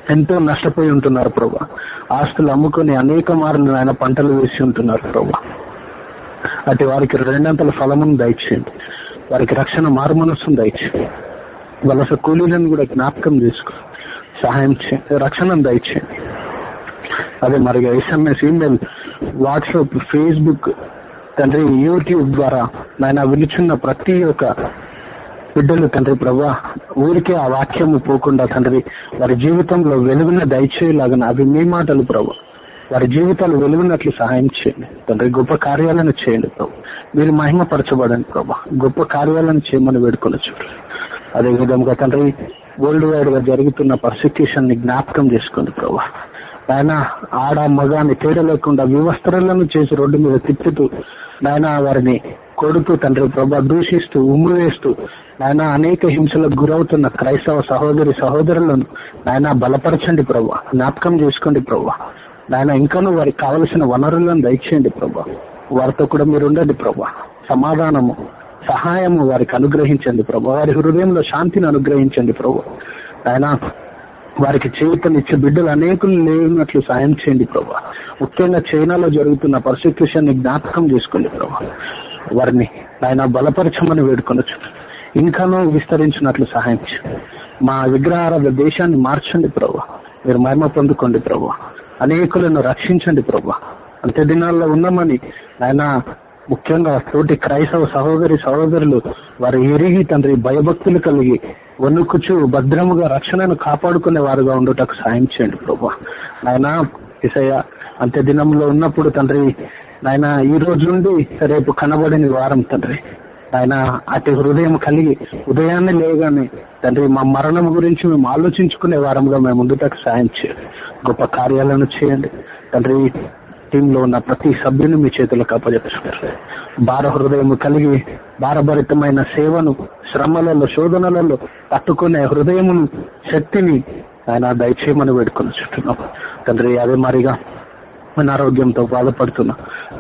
ఎంతో నష్టపోయి ఉంటున్నారు ప్రభా. ఆస్తులు అమ్ముకొని అనేక మార్లు ఆయన పంటలు వేసి ఉంటున్నారు ప్రభా. అటు వారికి రెండంతల ఫలమును దయచేయండి. వారికి రక్షణ మారుమనస్సును దయచేయండి. వలస కూలీలను కూడా జ్ఞాపకం చేసుకో. సహాయం చేయండి రక్షణను దయచేయండి. అదే మరి ఎస్ఎంఎస్ ఈమెయిల్ వాట్సాప్ ఫేస్బుక్ తండ్రి యూట్యూబ్ ద్వారా నాయన విలుచున్న ప్రతి ఒక్క బిడ్డలు తండ్రి ప్రభా ఊరికే ఆ వాక్యము పోకుండా తండ్రి వారి జీవితంలో వెలుగున్న దయచేయలాగా అవి మీ మాటలు ప్రభు. వారి జీవితాలు వెలుగున్నట్లు సహాయం చేయండి. తండ్రి గొప్ప కార్యాలను చేయండి ప్రభు. మీరు మహిమపరచబడండి ప్రభా. గొప్ప కార్యాలను చేయమని వేడుకొనొచ్చు. అదే విధంగా తండ్రి వరల్డ్ వైడ్గా జరుగుతున్న పర్సిక్యూషన్ని జ్ఞాపకం చేసుకోండి ప్రభా. ఆయన ఆడ మగాన్ని తేడా లేకుండా వివస్త్రలను చేసి రోడ్డు మీద తిప్పుతూ నాయన వారిని కొడుతూ తండ్రి ప్రభా దూషిస్తూ ఉమ్ము వేస్తూ నాయన అనేక హింసలకు గురవుతున్న క్రైస్తవ సహోదరి సహోదరులను నాయన బలపరచండి ప్రభా జ్ఞాపకం చేసుకోండి ప్రభా నాయన ఇంకాను వారికి కావలసిన వనరులను దయచేయండి ప్రభా వారితో కూడా మీరు ఉండండి ప్రభా సమాధానము సహాయము వారికి అనుగ్రహించండి ప్రభా వారి హృదయంలో శాంతిని అనుగ్రహించండి ప్రభు ఆయన వారికి చేతనిచ్చే ఇచ్చే బిడ్డలు అనేకులు లేనట్లు సాయం చేయండి ప్రభా ముఖ్యంగా చైనాలో జరుగుతున్న పర్సిక్యూషన్ని జ్ఞాపకం చేసుకోండి ప్రభా వారిని ఆయన బలపరచమని వేడుకొనొచ్చు. ఇంకానూ విస్తరించినట్లు సహాయం మా విగ్రహారాధ దేశాన్ని మార్చండి ప్రభా మీరు మహిమ పొందుకోండి ప్రభా అనేకులను రక్షించండి ప్రభా అంతే దినాల్లో ఉన్నామని ఆయన ముఖ్యంగా తోటి క్రైస్తవ సహోదరి సహోదరులు వారు ఎరిగి తండ్రి భయభక్తులు కలిగి వణుకుచు భద్రముగా రక్షణను కాపాడుకునే వారుగా ఉండటం సాయం చేయండి ప్రభా నాయన ఇసయ అంత్య దినంలో ఉన్నప్పుడు తండ్రి నాయన ఈ రోజు నుండి రేపు కనబడిన వారం తండ్రి. ఆయన అటు హృదయం కలిగి ఉదయాన్నే లేగానే తండ్రి మా మరణం గురించి మేము ఆలోచించుకునే వారంగా మేము ముందుటకు సాయం చేయండి గొప్ప కార్యాలను చేయండి. తండ్రి టీంలో ఉన్న ప్రతి సభ్యుని మీ చేతులకు అప్పచెప్తున్నారు భార హృదయం కలిగి భారభరితమైన సేవను శ్రమలలో శోధనలలో తట్టుకునే హృదయమును శక్తిని ఆయన దయచేయమని వేడుకొని చుట్టున్నాం తండ్రి అదే మరిగా అనారోగ్యంతో బాధపడుతున్నా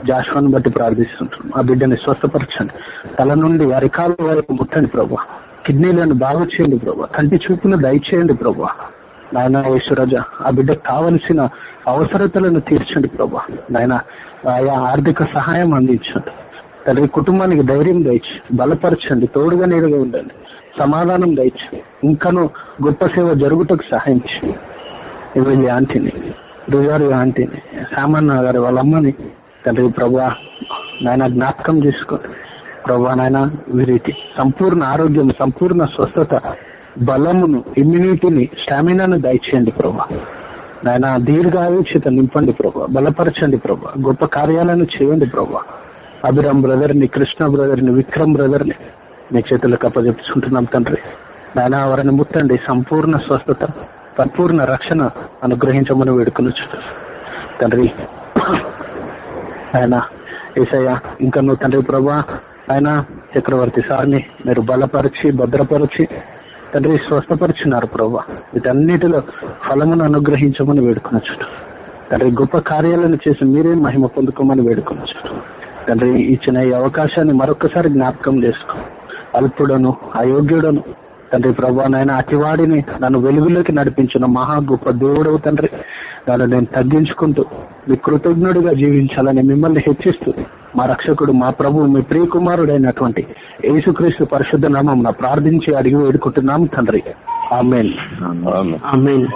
జాషువాన్ని బట్టి ప్రార్థిస్తుంటున్నాం. ఆ బిడ్డని స్వస్థపరచండి. తల నుండి అరికాల వరకు ముట్టండి ప్రభా. కిడ్నీలను బాగు చేయండి ప్రభా. కంటి చూపును దయచేయండి ప్రభా. నాయన యేసురాజ ఆ బిడ్డకు కావలసిన అవసరతలను తీర్చండి ప్రభా. నాయన ఆయా ఆర్థిక సహాయం అందించండి. తండ్రి కుటుంబానికి ధైర్యం దయచి బలపరచండి. తోడుగా నీడుగా ఉండండి. సమాధానం దయచి ఇంకనూ గొప్ప సేవ జరుగుటకు సహాయం చేయండి. ఇవి ఆంటీని రుజారి ఆంటీని సామాన్య గారి వాళ్ళ అమ్మని తండ్రి ప్రభా నాయన జ్ఞాపకం చేసుకో. ప్రభా నాయన వీరికి సంపూర్ణ ఆరోగ్యం సంపూర్ణ స్వస్థత బలమును ఇమ్యూనిటీని స్టామినాను దయచేయండి ప్రభా. నాయన దీర్ఘాయుక్షత నింపండి ప్రభా బలపరచండి ప్రభా గొప్ప కార్యాలను చేయండి ప్రభా. అభిరామ్ బ్రదర్ని కృష్ణ బ్రదర్ని విక్రమ్ బ్రదర్ని మీ చేతులకు అప్పచెప్పుకుంటున్నాం తండ్రి. నాయన వారిని ముట్టండి సంపూర్ణ స్వస్థత. పరిపూర్ణ రక్షణ అనుగ్రహించమని వేడుకొనొచ్చు తండ్రి ఆయన ఏసయ్య ఇంకా నువ్వు తండ్రి ప్రభా ఆయన చక్రవర్తి సార్ని మీరు బలపరిచి భద్రపరిచి తండ్రి స్వస్థపరిచినారు ప్రభా. వీటన్నిటిలో ఫలమును అనుగ్రహించమని వేడుకొనొచ్చు తండ్రి గొప్ప కార్యాలను చేసి మీరే మహిమ పొందుకోమని వేడుకొనొచ్చు తండ్రి ఇచ్చిన ఈ అవకాశాన్ని మరొకసారి జ్ఞాపకం చేసుకో. అల్పుడను అయోగ్యుడను తండ్రి ప్రభా నాయన అతివాడిని నన్ను వెలుగులోకి నడిపించిన మహా గొప్ప దేవుడవు తండ్రి. నన్ను నేను తగ్గించుకుంటూ మీ కృతజ్ఞుడిగా జీవించాలని మిమ్మల్ని హెచ్చిస్తూ మా రక్షకుడు మా ప్రభు మీ ప్రియకుమారుడైనటువంటి యేసుక్రీస్తు పరిశుద్ధ నామం ప్రార్థించి అడిగి వేడుకుంటున్నాం తండ్రి. ఆమెన్. ఆమెన్. ఆమేన్.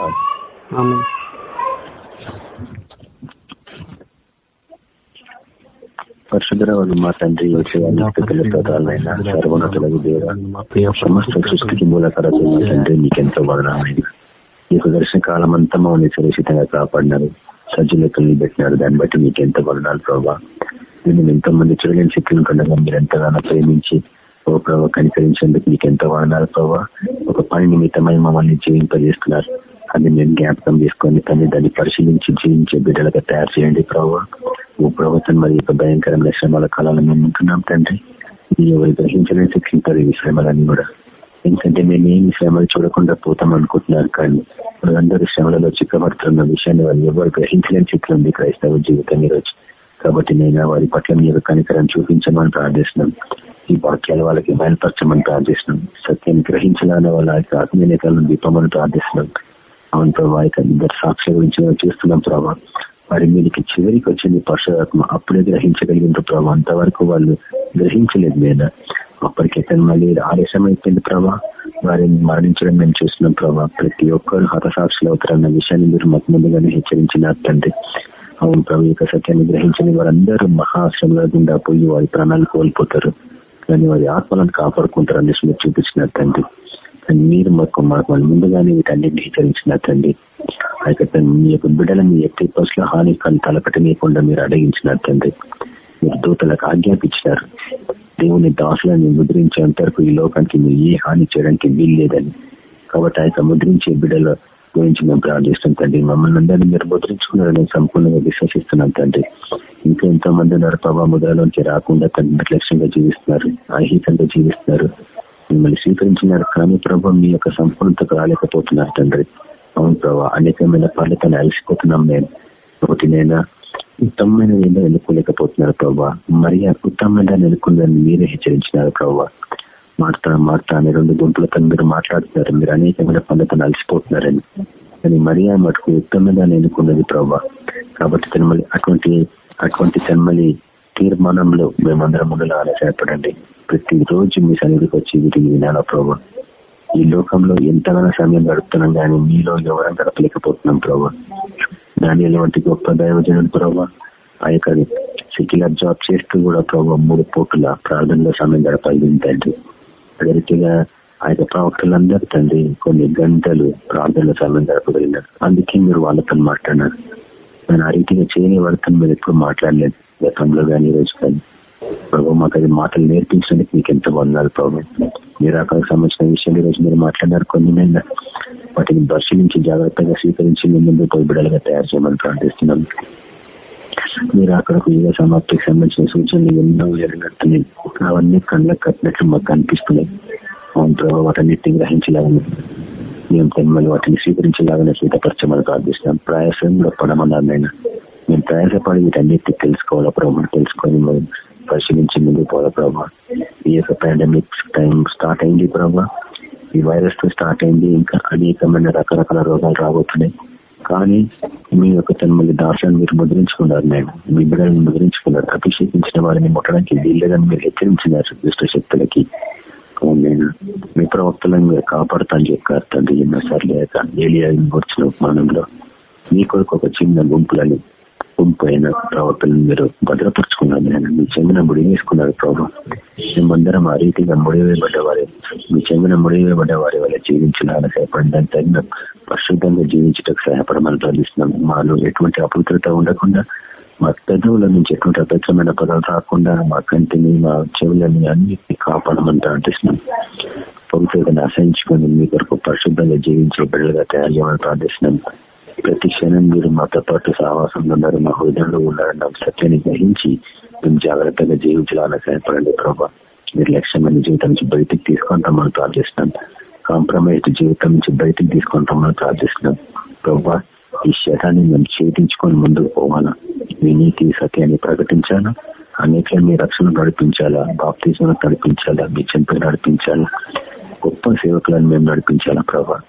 పరిశుద్ధరావు మా తండ్రి వచ్చేవాళ్ళ స్తోత్రాలైనా సర్వోన్నతులకు దేవ. సమస్త సృష్టికి మూలకరత మా తండ్రి నీకెంతో వదనాలైనా దర్శన కాలం అంతా మమ్మల్ని సురక్షితంగా కాపాడినారు. సజ్జులెక్కల్ని పెట్టినారు. దాన్ని బట్టి మీకు ఎంత వదనాలు ప్రభావ నేను ఎంతో మంది చూడలేని శక్తులు కొండగా మీరు ఎంతగానో ప్రేమించి ఓ ప్రభావ కనికరించేందుకు మీకు ఎంతో వదనాలు ప్రభావ ఒక పని నిమిత్తమై మమ్మల్ని జీవింపజేస్తున్నారు. అది మేము జ్ఞాపకం చేసుకొని తను దాన్ని పరిశీలించి జీవించే బిడ్డలుగా తయారు చేయండి ప్రభావ ఓ ప్రభుత్వం మరి యొక్క భయంకరమైన శ్రమల కాలంలో మేము ఉంటున్నాం తండ్రి. ఇది ఎవరు గ్రహించలేని శిక్షించారు ఈ శ్రమలన్నీ కూడా. ఎందుకంటే మేము ఏమి శ్రమలు చూడకుండా పోతాం అనుకుంటున్నారు కానీ వాళ్ళందరూ శ్రమలలో చిక్కబడుతున్న విషయాన్ని వాళ్ళు ఎవరు గ్రహించలేని స్థితిలో ఉంది క్రైస్తవ జీవితం ఈరోజు. కాబట్టి నేను వారి పట్ల మీ యొక్క కనికరం చూపించమని ప్రార్థిస్తున్నాం. ఈ వాక్యాలు వాళ్ళకి బయలుపరచమని ప్రార్థిస్తున్నాం. సత్యాన్ని గ్రహించాలని వాళ్ళ యొక్క ఆత్మీయ నేతలను దీపమని ప్రార్థిస్తున్నాం. అవును ప్రభావ ఇక ఇద్దరు సాక్షి గురించి మనం చూస్తున్నాం ప్రభావ వారి మీదకి చివరికి వచ్చింది పరశురాత్మ అప్పుడే గ్రహించగలిగిన ప్రభావ అంతవరకు వాళ్ళు గ్రహించలేదు నేను అప్పటికైతే మళ్ళీ ఆలస్యం అయిపోయింది ప్రభా. వారిని మరణించడం మేము చూస్తున్నాం ప్రభా. ప్రతి ఒక్కరు హతసాక్షులు అవుతారన్న విషయాన్ని మీరు మాకు ముందుగానే హెచ్చరించినారు తండ్రి. అవును ప్రభు యొక్క సత్యాన్ని గ్రహించని వారందరూ మహాశ్రమల గుండా పోయి వారి ప్రాణాలు కోల్పోతారు. కానీ వారి ఆత్మలను కాపాడుకుంటారు అనేసి మీరు చూపించినారు తండ్రి. మీరు మాకు మాకు ముందుగానే వీటన్నిటిని హెచ్చరించిన తండ్రి అయితే మీ యొక్క బిడ్డలను ఎట్టి పసుల హాని కానీ తలపెట్టనీయకుండా మీరు అడగించినారు తండ్రి మీరు దూతలకు ఆజ్ఞాపించినారు. దేవుని దాసులను ముద్రించేంత వరకు ఈ లోకానికి మీరు ఏ హాని చేయడానికి వీలు లేదని కాబట్టి ఆ యొక్క ముద్రించే బిడ్డల గురించి మేము ప్రార్థిస్తాం తండ్రి. మమ్మల్ని అందరినీ మీరు ముద్రించుకున్నారని సంపూర్ణంగా విశ్వసిస్తున్నాం తండ్రి. ఇంకా ఎంతో మంది ఉన్నారు ప్రభావ ముద్రలోంచి రాకుండా తండ్రి. నిర్లక్ష్యంగా జీవిస్తున్నారు. అహితంగా జీవిస్తున్నారు. మిమ్మల్ని స్వీకరించినారు. కానీ ప్రభావ మీ యొక్క సంపూర్ణతకు రాలేకపోతున్నారు తండ్రి. అవును ప్రభావ అనేకమైన పనులతో అలసిపోతున్నాం మేము. ఒకటి నేను ఉత్తమమైన ఏదో ఎన్నుకోలేకపోతున్నారు ప్రభావ మరి ఉత్తమమైన ఎన్నుకున్నారని మీరే హెచ్చరించినారు ప్రభావ మారుతా మారుతా అనే రెండు గుంపులతో మీరు మాట్లాడుతున్నారు. మీరు అనేకమైన పనులతో అలసిపోతున్నారని. కానీ మరియా మటుకు ఉత్తమమైన ఎన్నుకున్నది ప్రభావ కాబట్టి తిరుమలి అటువంటి అటువంటి తిరుమలి తీర్మానంలో మేమందరం ముందులో ఆలోచనపడండి ప్రతిరోజు మీ సన్నిధికి వచ్చి వీటిని వినాలా ప్రభు. ఈ లోకంలో ఎంతగానో సమయం గడుపుతున్నాం కానీ మీలో ఎవరైనా గడపలేకపోతున్నాం ప్రభు. దాని వంటి గొప్ప దైవజనుడు ప్రభు. ఆ యొక్క సెక్యులర్ జాబ్ చేస్తూ కూడా ప్రభు మూడు పూటల ప్రార్థనలో సమయం గడపాలి తండ్రి. అదే రీతిగా ఆ యొక్క ప్రవక్తలందరూ తండ్రి కొన్ని గంటలు ప్రార్థనలో సమయం గడపగలిగినారు. అందుకే మీరు వాళ్ళతో మాట్లాడినారు. నేను ఆ రీతిగా చేయని వారితో మీరు ఎప్పుడు మాట్లాడలేదు. గతంలో కానీ ఈ రోజు కానీ ప్రభావ మాకు అది మాటలు నేర్పించడానికి మీకు ఎంత వందాలు ప్రభావ మీరు అక్కడికి సంబంధించిన విషయాలు ఈరోజు మీరు మాట్లాడినారు కొన్ని నేను వాటిని పరిశీలించి జాగ్రత్తగా స్వీకరించి మీ ముందు పోయి బిడలుగా తయారు చేయమని ప్రార్థిస్తున్నాం. మీరు అక్కడకు యుగ సమాప్తికి సంబంధించిన సూచనలు ఎన్నో జరిగినట్టున్నాయి. అవన్నీ కళ్ళకు కట్టినట్లు మాకు కనిపిస్తున్నాయి. అవును ప్రభావ వాటన్నిటిని గ్రహించలేము మేము తెమ్మలు వాటిని స్వీకరించలాగానే సిద్ధపరచమని ప్రార్థిస్తున్నాం. ప్రయాసంలో పడమన్నారు నేను మేము ప్రయాసపడి వీటన్నిటిని తెలుసుకోవాలా ప్రభావ తెలుసుకొని మేము పరిశీలించి ముందుకు పోవాలా ప్రభావ ఈ యొక్క పాండమిక్ టైం స్టార్ట్ అయింది ప్రభావ ఈ వైరస్తో స్టార్ట్ అయింది. ఇంకా అనేకమైన రకరకాల రోగాలు రాబోతున్నాయి. కానీ మీ యొక్క తనమల్లి దాశాన్ని మీరు ముద్రించుకున్నారు నేను మీ బిడ్డలను ముద్రించుకున్నారు. అభిషేకించిన వారిని ముట్టడానికి వీళ్ళదని మీరు హెచ్చరించినారు దుష్ట శక్తులకి. నేను మీ ప్రవక్తలను మీరు కాపాడుతాను చెప్పారు తండ్రి. ఎన్నోసార్లు లేక ఏలియా వచ్చిన ఉపమానంలో. మీ కొరకు ఒక చిన్న గుంపులని గుంపు ప్రవర్తన మీరు భద్రపరుచుకున్నారు. నేను మీ చెందిన ముడి వేసుకున్నారు ప్రభావ మేమందరం ఆ రీతిగా ముడివేయబడ్డ వారి. మీ చెందిన ముడివేయబడ్డ వారి వల్ల జీవించాలని సహాయపడడానికి తగిన పరిశుద్ధంగా జీవించడానికి సహాయపడమని ప్రార్థిస్తున్నాం. మాలో ఎటువంటి అపవిత్రత ఉండకుండా మా పెదవుల నుంచి ఎటువంటి అపవిత్రమైన పదాలు రాకుండా మా కంటిని మా చెవులని అన్నిటిని కాపాడమని ప్రార్థిస్తున్నాం. పవిత్రతను అసహించుకొని మీ కొరకు పరిశుద్ధంగా జీవించే బిడ్డలుగా తయారు చేయమని ప్రార్థిస్తున్నాం. ప్రతి క్షణం మీరు మాతో పాటు సహవాసంలో ఉన్నారు. మా హృదయంలో ఉన్నారన్న సత్యాన్ని గ్రహించి మేము జాగ్రత్తగా జీవించాలని సహాయపడండి ప్రభా. నిర్లక్ష్యమైన జీవితం నుంచి బయటికి తీసుకుంటామని ప్రార్థిస్తున్నాం. కాంప్రమైజ్డ్ జీవితం నుంచి బయటికి తీసుకుంటామని ప్రార్థిస్తున్నాం. ప్రభా ఈ శతాన్ని మేము ఛేదించుకొని ముందుకు పోవాలా? మీ నీతి సత్యాన్ని ప్రకటించాలా? అనేక మీ రక్షణ నడిపించాలా? బాప్తీసం నడిపించాలా? మీ చెంపలు నడిపించాలా? గొప్ప సేవకులను మేము నడిపించాలా ప్రభా?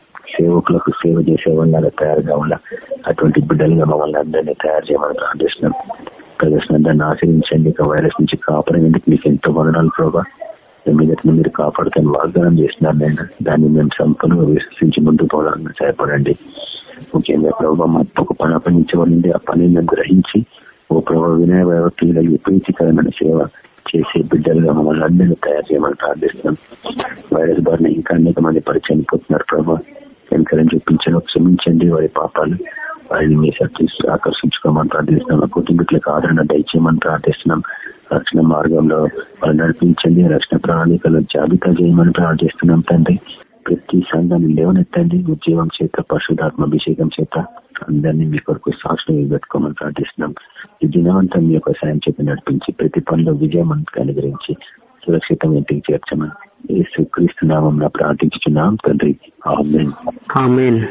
సేవకులకు సేవ చేసే వాళ్ళ తయారు కావాలా? అటువంటి బిడ్డలుగా మమ్మల్ని అందరినీ తయారు చేయమని ప్రార్థిస్తున్నాం. ప్రదర్శన దాన్ని ఆశ్రయించండి. ఇక వైరస్ నుంచి కాపాడేందుకు మీకు ఎంతో వదనాలు ప్రభా. మీదటిని మీరు కాపాడుతాను వాగ్దానం చేస్తున్నారు నేను దాన్ని మేము సంపూర్ణంగా విశ్వసించి ముందుకు పోవాలని సహాయపడండి. ముఖ్యంగా ప్రభావ మా ఒక పని అప్పగించబడింది ఆ పని మేము గ్రహించి ఓ ప్రభావ వినయ వ్యవస్థలు విపరీతకరమైన సేవ చేసే బిడ్డలుగా మమ్మల్ని అందరినీ తయారు చేయమని ప్రార్థిస్తున్నాం. వైరస్ బారిన ఇంకా అనేక మంది పరిచయం పోతున్నారు ప్రభావ వెనకలని చూపించడం క్షమించండి వారి పాపాలు. వారిని మీ శక్తి ఆకర్షించుకోమని ప్రార్థిస్తున్నాం. కుటుంబీకులకు ఆదరణ దయచేయమని ప్రార్థిస్తున్నాం. రక్షణ మార్గంలో వాళ్ళు నడిపించండి. రక్షణ ప్రణాళికలు జాబితా చేయమని ప్రార్థిస్తున్నాం తండ్రి. ప్రతి సంఘాన్ని లేవనెత్తండి. ఉద్యోగం చేత పరిశుధాత్మ అభిషేకం చేత అందరినీ మీ కొరకు సాక్షులు పెట్టుకోమని ప్రార్థిస్తున్నాం. ఈ దినవంతం మీ యొక్క సాయం చేత నడిపించి ప్రతి పనిలో విజయం అనుగ్రహించి సురక్షితం ఇంటికి చేర్చమని యేసు క్రీస్తునామం ప్రార్థించున్నాం తండ్రి. ఆమెన్.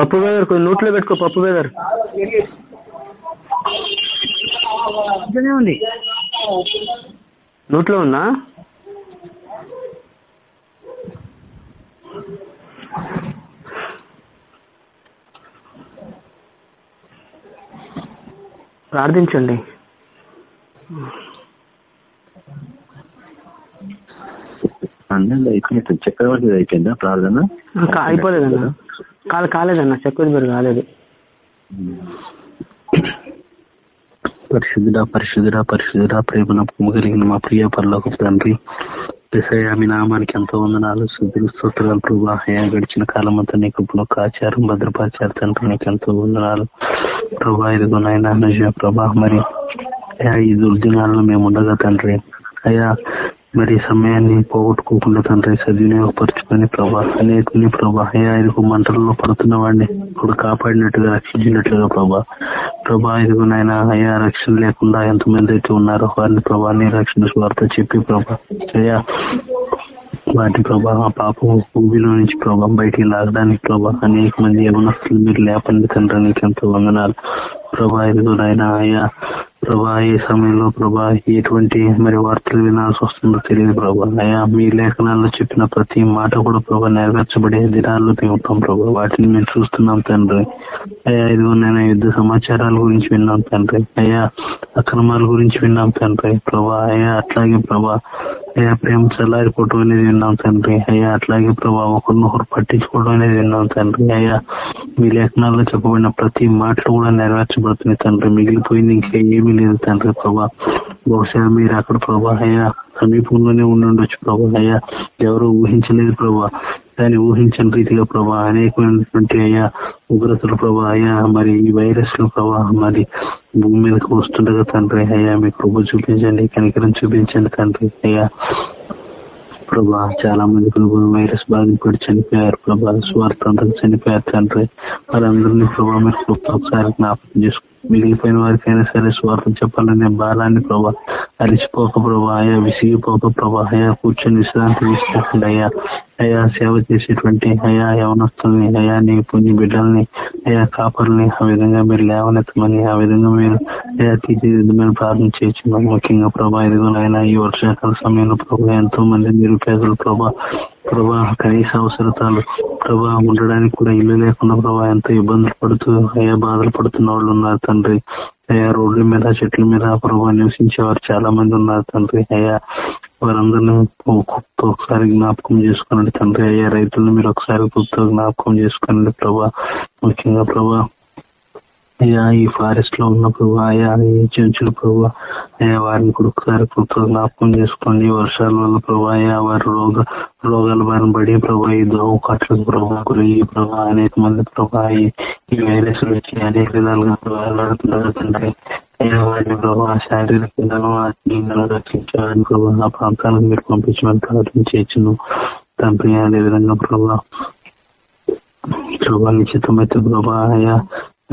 పప్పు బేదర్ కొన్ని నోట్లో పెట్టుకో పప్పు బేదర్. ఉంది నోట్లో ఉందా? ప్రార్థించండి. అయిపోయింది చక్రవర్తి అయిపోయిందా ప్రార్థన? కా- అయిపోలేదన్న. కాలే కాలేదన్న. చక్రవర్తి కాలేదు. పరిశుద్ధుడా పరిశుద్ధుడా పరిశుద్ధుడా ప్రేమ కలిగిన మా ప్రియ పరలోక తండ్రి ఎసయ్య మీ నామానికి ఎంతో వందనాలు శుద్ధులు స్తోత్రాలు ప్రభా. అయ్యా గడిచిన కాలం అంతా నీ కృపలో కాచారు భద్రపరిచారు తండ్రి. నీకు ఎంతో వందనాలు. ప్రభా ఇదిగో నాయన నిజ ప్రభా మరి అయ్యా ఈ దుర్దినాలను మేము ఉండగా తండ్రి. అయ్యా మరి సమయాన్ని పోగొట్టుకోకుండా తండ్రి సద్వినియోగపరుచుకొని ప్రభా అనేకుని ప్రభా అయ్యా ఇదిగో మంటల్లో పడుతున్న వాడిని ఇప్పుడు కాపాడినట్టుగా రక్షించినట్లుగా ప్రభా. ప్రభా ఇదిగో నాయన అయ్యా రక్షణ లేకుండా ఎంతమంది అయితే ఉన్నారో వారిని ప్రభాని రక్షణ స్వార్థ చెప్పి ప్రభా. అయ్యా వాటి ప్రభా ఆ పాపం భూమిలో నుంచి ప్రభా బయటికి లాగడానికి ప్రభా అనేక మంది యవనస్తులు మీరు లేపండి తండ్రి నీకు ఎంతో వందనాలు. ప్రభా ఇదిగో నాయన ప్రభా ఈ సమయంలో ప్రభా ఎటువంటి మరి వార్తలు వినాల్సి వస్తుందో తెలియదు ప్రభా. అయా మీ లేఖనాల్లో చెప్పిన ప్రతి మాట కూడా ప్రభా నెరవేర్చబడే దినాల్లో తింటాం ప్రభా. వాటిని మేము చూస్తున్నాం తండ్రి. అయ్యా ఇదిగో నేను యుద్ధ సమాచారాల గురించి విన్నాం తండ్రి. అయ్యా అక్రమాల గురించి విన్నాం తండ్రి. ప్రభా అయ్యా అట్లాగే ప్రభా అయ్యా ప్రేమ చల్లారిపోవటం అనేది విన్నాం తండ్రి. అయ్యా అట్లాగే ప్రభావ ఒకరినొకరు పట్టించుకోవడం అనేది విన్నాం తండ్రి. అయ్యా మీ లేఖనాల్లో చెప్పబడిన ప్రతి మాటలు కూడా నెరవేర్చబడుతున్నాయి తండ్రి. మిగిలిపోయింది ఇంకా ఏమీ లేదు తండ్రి ప్రభా. బహుశా మీరు అక్కడ ప్రభా అయ్యా సమీపంలోనే ఉండి ఉండొచ్చు ప్రభా. అయ్యా ఎవరు ఊహించలేదు ప్రభా. దాన్ని ఊహించని రీతిగా ప్రభా అనేకమైనటువంటి అయ్యా ఉగ్రతలు ప్రభా అయ్యా మరి ఈ వైరస్లు ప్రభా మరి భూమి మీదకి వస్తుండగా తండ్రి అయ్యా మీ కృప చూపించండి కనికరం చూపించండి తండ్రి అయ్యా. ప్రభా చాలా మంది ప్రభు వైరస్ బారిన పడి చనిపోయారు ప్రభా స్వార్థంతో చనిపోయారు తండ్రి. వారందరినీ ప్రభా మీరు ఒకసారి జ్ఞాపకం చేసుకుంటారు మిగిలిపోయిన వారికి అయినా సరే స్వార్థం చెప్పాలనే భారాన్ని ప్రభా అరిచిపోక ప్రభా అయా విసిగిపోక ప్రభా అయా కూర్చొని విశ్రాంతి తీసుకోకుండా అయ్యా అయా సేవ చేసేటువంటి అయా యవనస్తుల్ని అయా నీ పుణ్య బిడ్డల్ని అయా కాపర్ని ఆ విధంగా మీరు లేవనెత్తమని ఆ విధంగా మీరు అయా తీర్చిదిద్దమని ప్రార్థన చేయొచ్చు ముఖ్యంగా ప్రభా ఇదిగోనైనా ఈ వర్షాకాల సమయంలో ప్రభా ఎంతో మంది నిరుపేదలు ప్రభా ప్రభా కనీస అవసరతాలు. ప్రభా ఉండడానికి కూడా ఇల్లు లేకుండా ప్రభా ఎంతో ఇబ్బందులు పడుతూ అయ్యా బాధలు పడుతున్న వాళ్ళు ఉన్నారు తండ్రి. అయ్యా రోడ్ల మీద చెట్ల మీద ప్రభా నివసించేవారు చాలా మంది ఉన్నారు తండ్రి. అయ్యా వారందరినీ కుప్పతో ఒకసారి జ్ఞాపకం చేసుకోనండి తండ్రి. అయ్యా రైతులను మీరు ఒకసారి గుర్తు జ్ఞాపకం చేసుకోనండి ప్రభా. ముఖ్యంగా ప్రభా అయ్యా ఈ ఫారెస్ట్లో ఉన్న ప్రభు అయ్యా ఈ చెంచులు ప్రభు అయ్యా వారిని కూడా ఒకసారి జ్ఞాపకం చేసుకోండి. వర్షాల వల్ల ప్రభు అయ్యా వారి రోగ రోగాల బారిన పడి ప్రభు ఈ దోమ కట్లకు ప్రభు గురి ప్రభు అనేక మంది ప్రభు ఈ వైరస్ వచ్చి అనేక విధాలుగా వెళ్ళాడుతున్నారు తండ్రి. అయ్యా వారిని ప్రభు ఆ శారీరక విధానం ఆత్మీయంగా రక్షించాలని ప్రభు ఆ ప్రాంతాలకు మీరు పంపించమని ప్రార్థన తండ్రి అదేవిధంగా ప్రభా ప్రభా నిశ్చితమైతే ప్రభా అయ్యా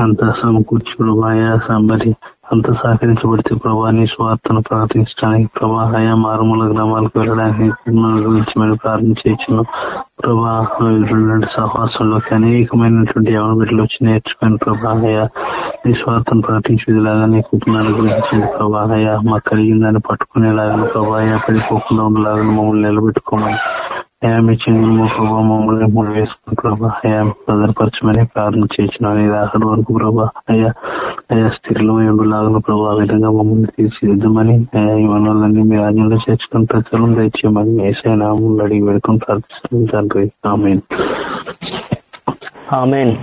అంత సమకూర్చి ప్రభాయ మరి అంత సహకరించబడితే ప్రభా నీ స్వార్థను ప్రార్థించడానికి ప్రభా అయా మారుమూల గ్రామాలకు వెళ్ళడానికి గురించి మేము ప్రార్థన చేయొచ్చును ప్రభా సహవాసంలోకి అనేకమైనటువంటి యవన బిడ్డలు వచ్చి నేర్చుకుని ప్రభా అయా నీ స్వార్థను ప్రకటించేదిలాగా నీ కుటుంబాన్ని గురించి ప్రభా మాకు కలిగిందని దాన్ని పట్టుకునేలాగా ప్రభా అయా పడిపోకుండా ఉండేలాగా మమ్మల్ని నిలబెట్టుకోమని అయా మీ చెంగు ప్రభా మమ్మల్ని మూడు వేసుకుని ప్రభా అయా భద్రపరచమని ప్రార్థన చేసిన ఇది ఆఖరి వరకు ప్రభా అయా అయా స్థితిలో ఉండలాగా ప్రభా ఆ విధంగా మమ్మల్ని తీర్చిదిద్దామని అయా ఈ వనరులన్నీ మీ రాజ్యంలో చేర్చుకుని ప్రచారం దయచేయమని ఏసై నామూలు అడిగి పెడుకుని ప్రార్థిస్తున్నాం తండ్రి amen amen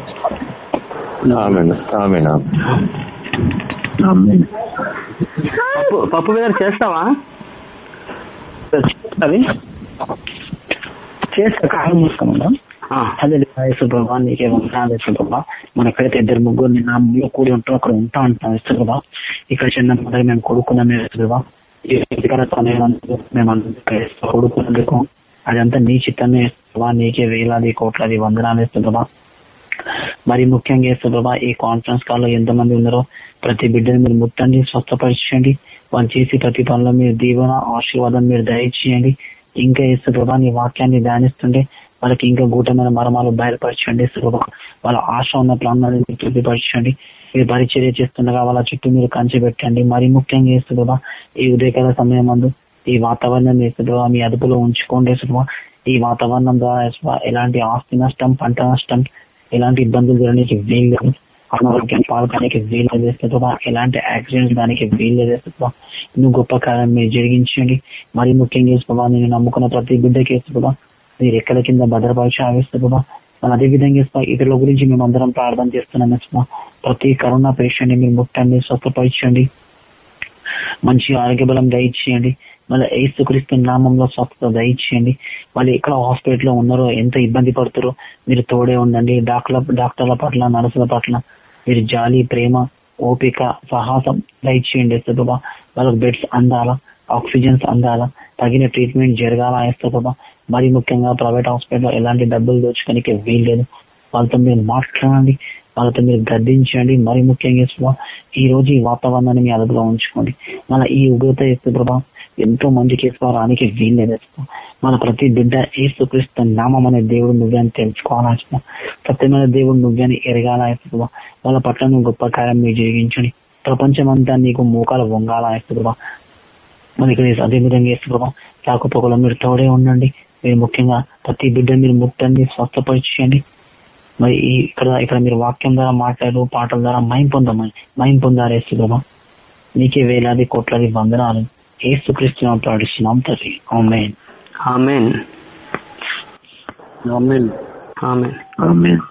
amen amen amen. పప్పు పప్పు మీద చేస్తావా అది చేస్తా కాలం మూసుకున్నాం ఆ, అదే ప్రభా నీకే వందనాలు ప్రభా మన ఎక్కడైతే ఇద్దరు ముగ్గురు నీ కూడి ఉంటాం అక్కడ ఉంటా ఉంటాం ప్రభా ఇక్కడ చిన్న మొదలు మేము కొడుకున్నాం ప్రభా ఈ వ్యక్తిగత సమయాలంతా మేము అందరం కొడుకున్నందుకు అదంతా నీ చిత్తమే ప్రభా నీకే వేలాది కోట్లాది వందనాలు ఇస్తు ప్రభా మరి ముఖ్యంగా ప్రభా ఈ కాన్ఫరెన్స్ కాల్లో ఎంతమంది ఉన్నారో ప్రతి బిడ్డని మీరు ముట్టండి స్వస్థపరచండి వాళ్ళు చేసి ప్రతి పనిలో మీరు దీవెన ఆశీర్వాదం మీరు దయచేయండి. ఇంకా ఇస్తు ప్రభా నీ వాక్యాన్ని ధ్యానిస్తుంటే వాళ్ళకి ఇంకా గూటమైన మరమాలు బయలుపరచండి సులభ వాళ్ళ ఆశ ఉన్న ప్రాణాలను మీరు తృప్తిపరచండి. మీరు పరిచర్య చేస్తుండగా వాళ్ళ చుట్టూ మీరు కంచి పెట్టండి. మరి ముఖ్యంగా ఇస్తుందా ఈ ఉదయకాల సమయం అందు ఈ వాతావరణం ఇస్తుందా మీ అదుపులో ఉంచుకోండి శుభ ఈ వాతావరణం ద్వారా ఎలాంటి ఆస్తి నష్టం పంట నష్టం ఎలాంటి ఇబ్బందులు జరగడానికి వీలు అనారోగ్యం పాల్గొనడానికి వీలు చేస్తుందా ఎలాంటి యాక్సిడెంట్స్ దానికి వీలు చేస్తుందా నువ్వు గొప్ప కాలం మీరు జరిగించండి. మరి ముఖ్యంగా వేసుకోవా నేను నమ్ముకున్న ప్రతి బిడ్డకి వేసుకోవా మీరు ఎక్కడ కింద భద్రపరిచి ఆవిస్తున్నా మన అదే విధంగా ఇస్తా ఇతరుల గురించి మేము అందరం ప్రార్థన చేస్తున్నాం. ఇస్తా ప్రతి కరోనా పేషెంట్ని మీరు ముట్టండి స్వస్థపరచండి. మంచి ఆరోగ్య బలం దయచేయండి. మళ్ళీ ఏసుక్రీస్తు నామంలో స్వస్థత దయచేయండి. వాళ్ళు ఎక్కడ హాస్పిటల్లో ఉన్నారో ఎంత ఇబ్బంది పడుతారో మీరు తోడే ఉండండి. డాక్టర్ల డాక్టర్ల పట్ల నర్సుల పట్ల మీరు జాలి ప్రేమ ఓపిక సాహసం దయచేయండి సుబ్బా వాళ్ళకి బెడ్స్ అందాలా ఆక్సిజన్స్ అందాలా తగిన ట్రీట్మెంట్ జరగాల వేస్తా మరి ముఖ్యంగా ప్రైవేట్ హాస్పిటల్లో ఎలాంటి డబ్బులు దోచుకోనికి వీల్లేదు. వాళ్ళతో మీరు మాట్లాడండి వాళ్ళతో మీరు గద్దించండి. మరి ముఖ్యంగా ఈ రోజు ఈ వాతావరణాన్ని మీ అదుపులో ఉంచుకోండి. మన ఈ ఉగ్రత ఇస్తే ప్రభా ఎంతో మందికి ఇస్తా రానికి వీల్లేదు మన ప్రతి బిడ్డ ఏసుక్రీస్తు నామం అనే దేవుడు నువ్వే అని తెలుసుకోవాల్సిన సత్యమైన దేవుడు నువ్వే అని ఎరగాల? వాళ్ళ పట్ల నువ్వు గొప్ప కార్యం మీరు జరిగించండి. ప్రపంచమంతా నీకు మోకాలు వంగాల? ఇస్తున్నా మన ఇక్కడ అదే విధంగా ఇస్తున్నా రాకపోకలో మీరు తోడే ఉండండి. మీరు ముఖ్యంగా ప్రతి బిడ్డ మీరు ముట్టండి స్వస్థపరిచేయండి. మరి ఈ ఇక్కడ ఇక్కడ మీరు వాక్యం ద్వారా మాట్లాడు పాటల ద్వారా మైం పొందమని మైం పొందారు నీకే వేలాది కోట్లాది వందనాలు. ஏசு கிறிஸ்துவன் பாடிச்சினோம் தரி ஆமேன் ஆமேன் ஆமேன் ஆமேன் ஆமேன்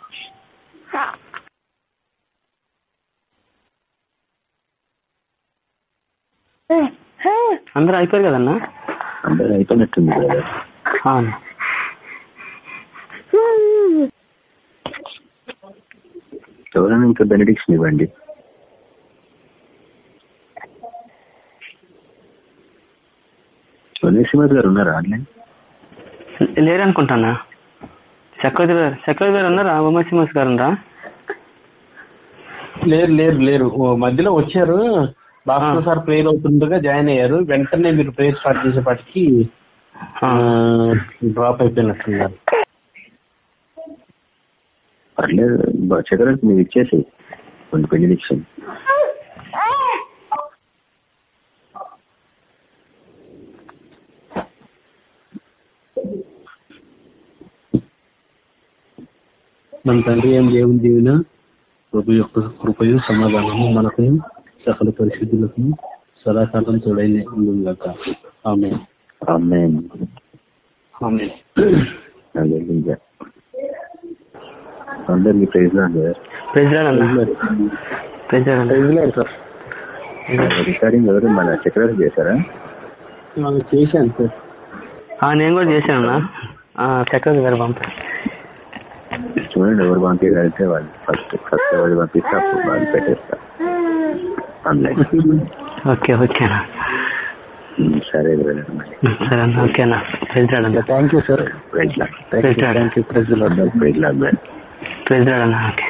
అందరూ అయిపోయారు కదన్నా? అయిపోయినట్టుంది ఎవరైనా ఇంకా బెనిడిక్షన్ ఇవ్వండి. నరసింహ గారు ఉన్నారా ఆన్లైన్ లేరనుకుంటానా? చక్రవర్తి గారు చక్రవర్తి గారు ఉన్నారా? ఉమాసింహస్ గారు ఉన్నారా? లేరు లేరు లేరు. ఓ మధ్యలో వచ్చారు. భాస్కర్ సార్ ప్రేయర్ అవుతుండగా జాయిన్ అయ్యారు. వెంటనే మీరు ప్రేయర్ స్టార్ట్ చేసేపాటికి ఆ. డ్రాప్ అయిపోయినట్టున్నారు. పర్లేదు. చక్రవర్తి మీరు ఇచ్చేసి కొన్ని బెనిడిక్షన్ మన తండ్రి ఏం దేవుని దీవెన ప్రభు యొక్క కృపయు సమాధానము మనకు సకల పరిస్థితులకు సదాకాలం తోడైన ఆమె ఆమె. అందరికీ ప్రైజ్ రికార్డింగ్ ఎవరు? మన చక్రవర్తి చేశారా? చేశాను సార్. నేను కూడా చేశాను చక్రవర్తి గారు పంపారు. చూడండి ఎవరు పంపించారంటే వాళ్ళు ఫస్ట్ ఫస్ట్ ఎవరు పంపిస్తే అప్పుడు వాళ్ళు పెట్టేస్తారు. ఆన్లైన్ ఓకే ఓకేనా? సరే ఓకేనా? Thank you sir praise lord praise thank you praise praise lord praise అన్న ఓకే.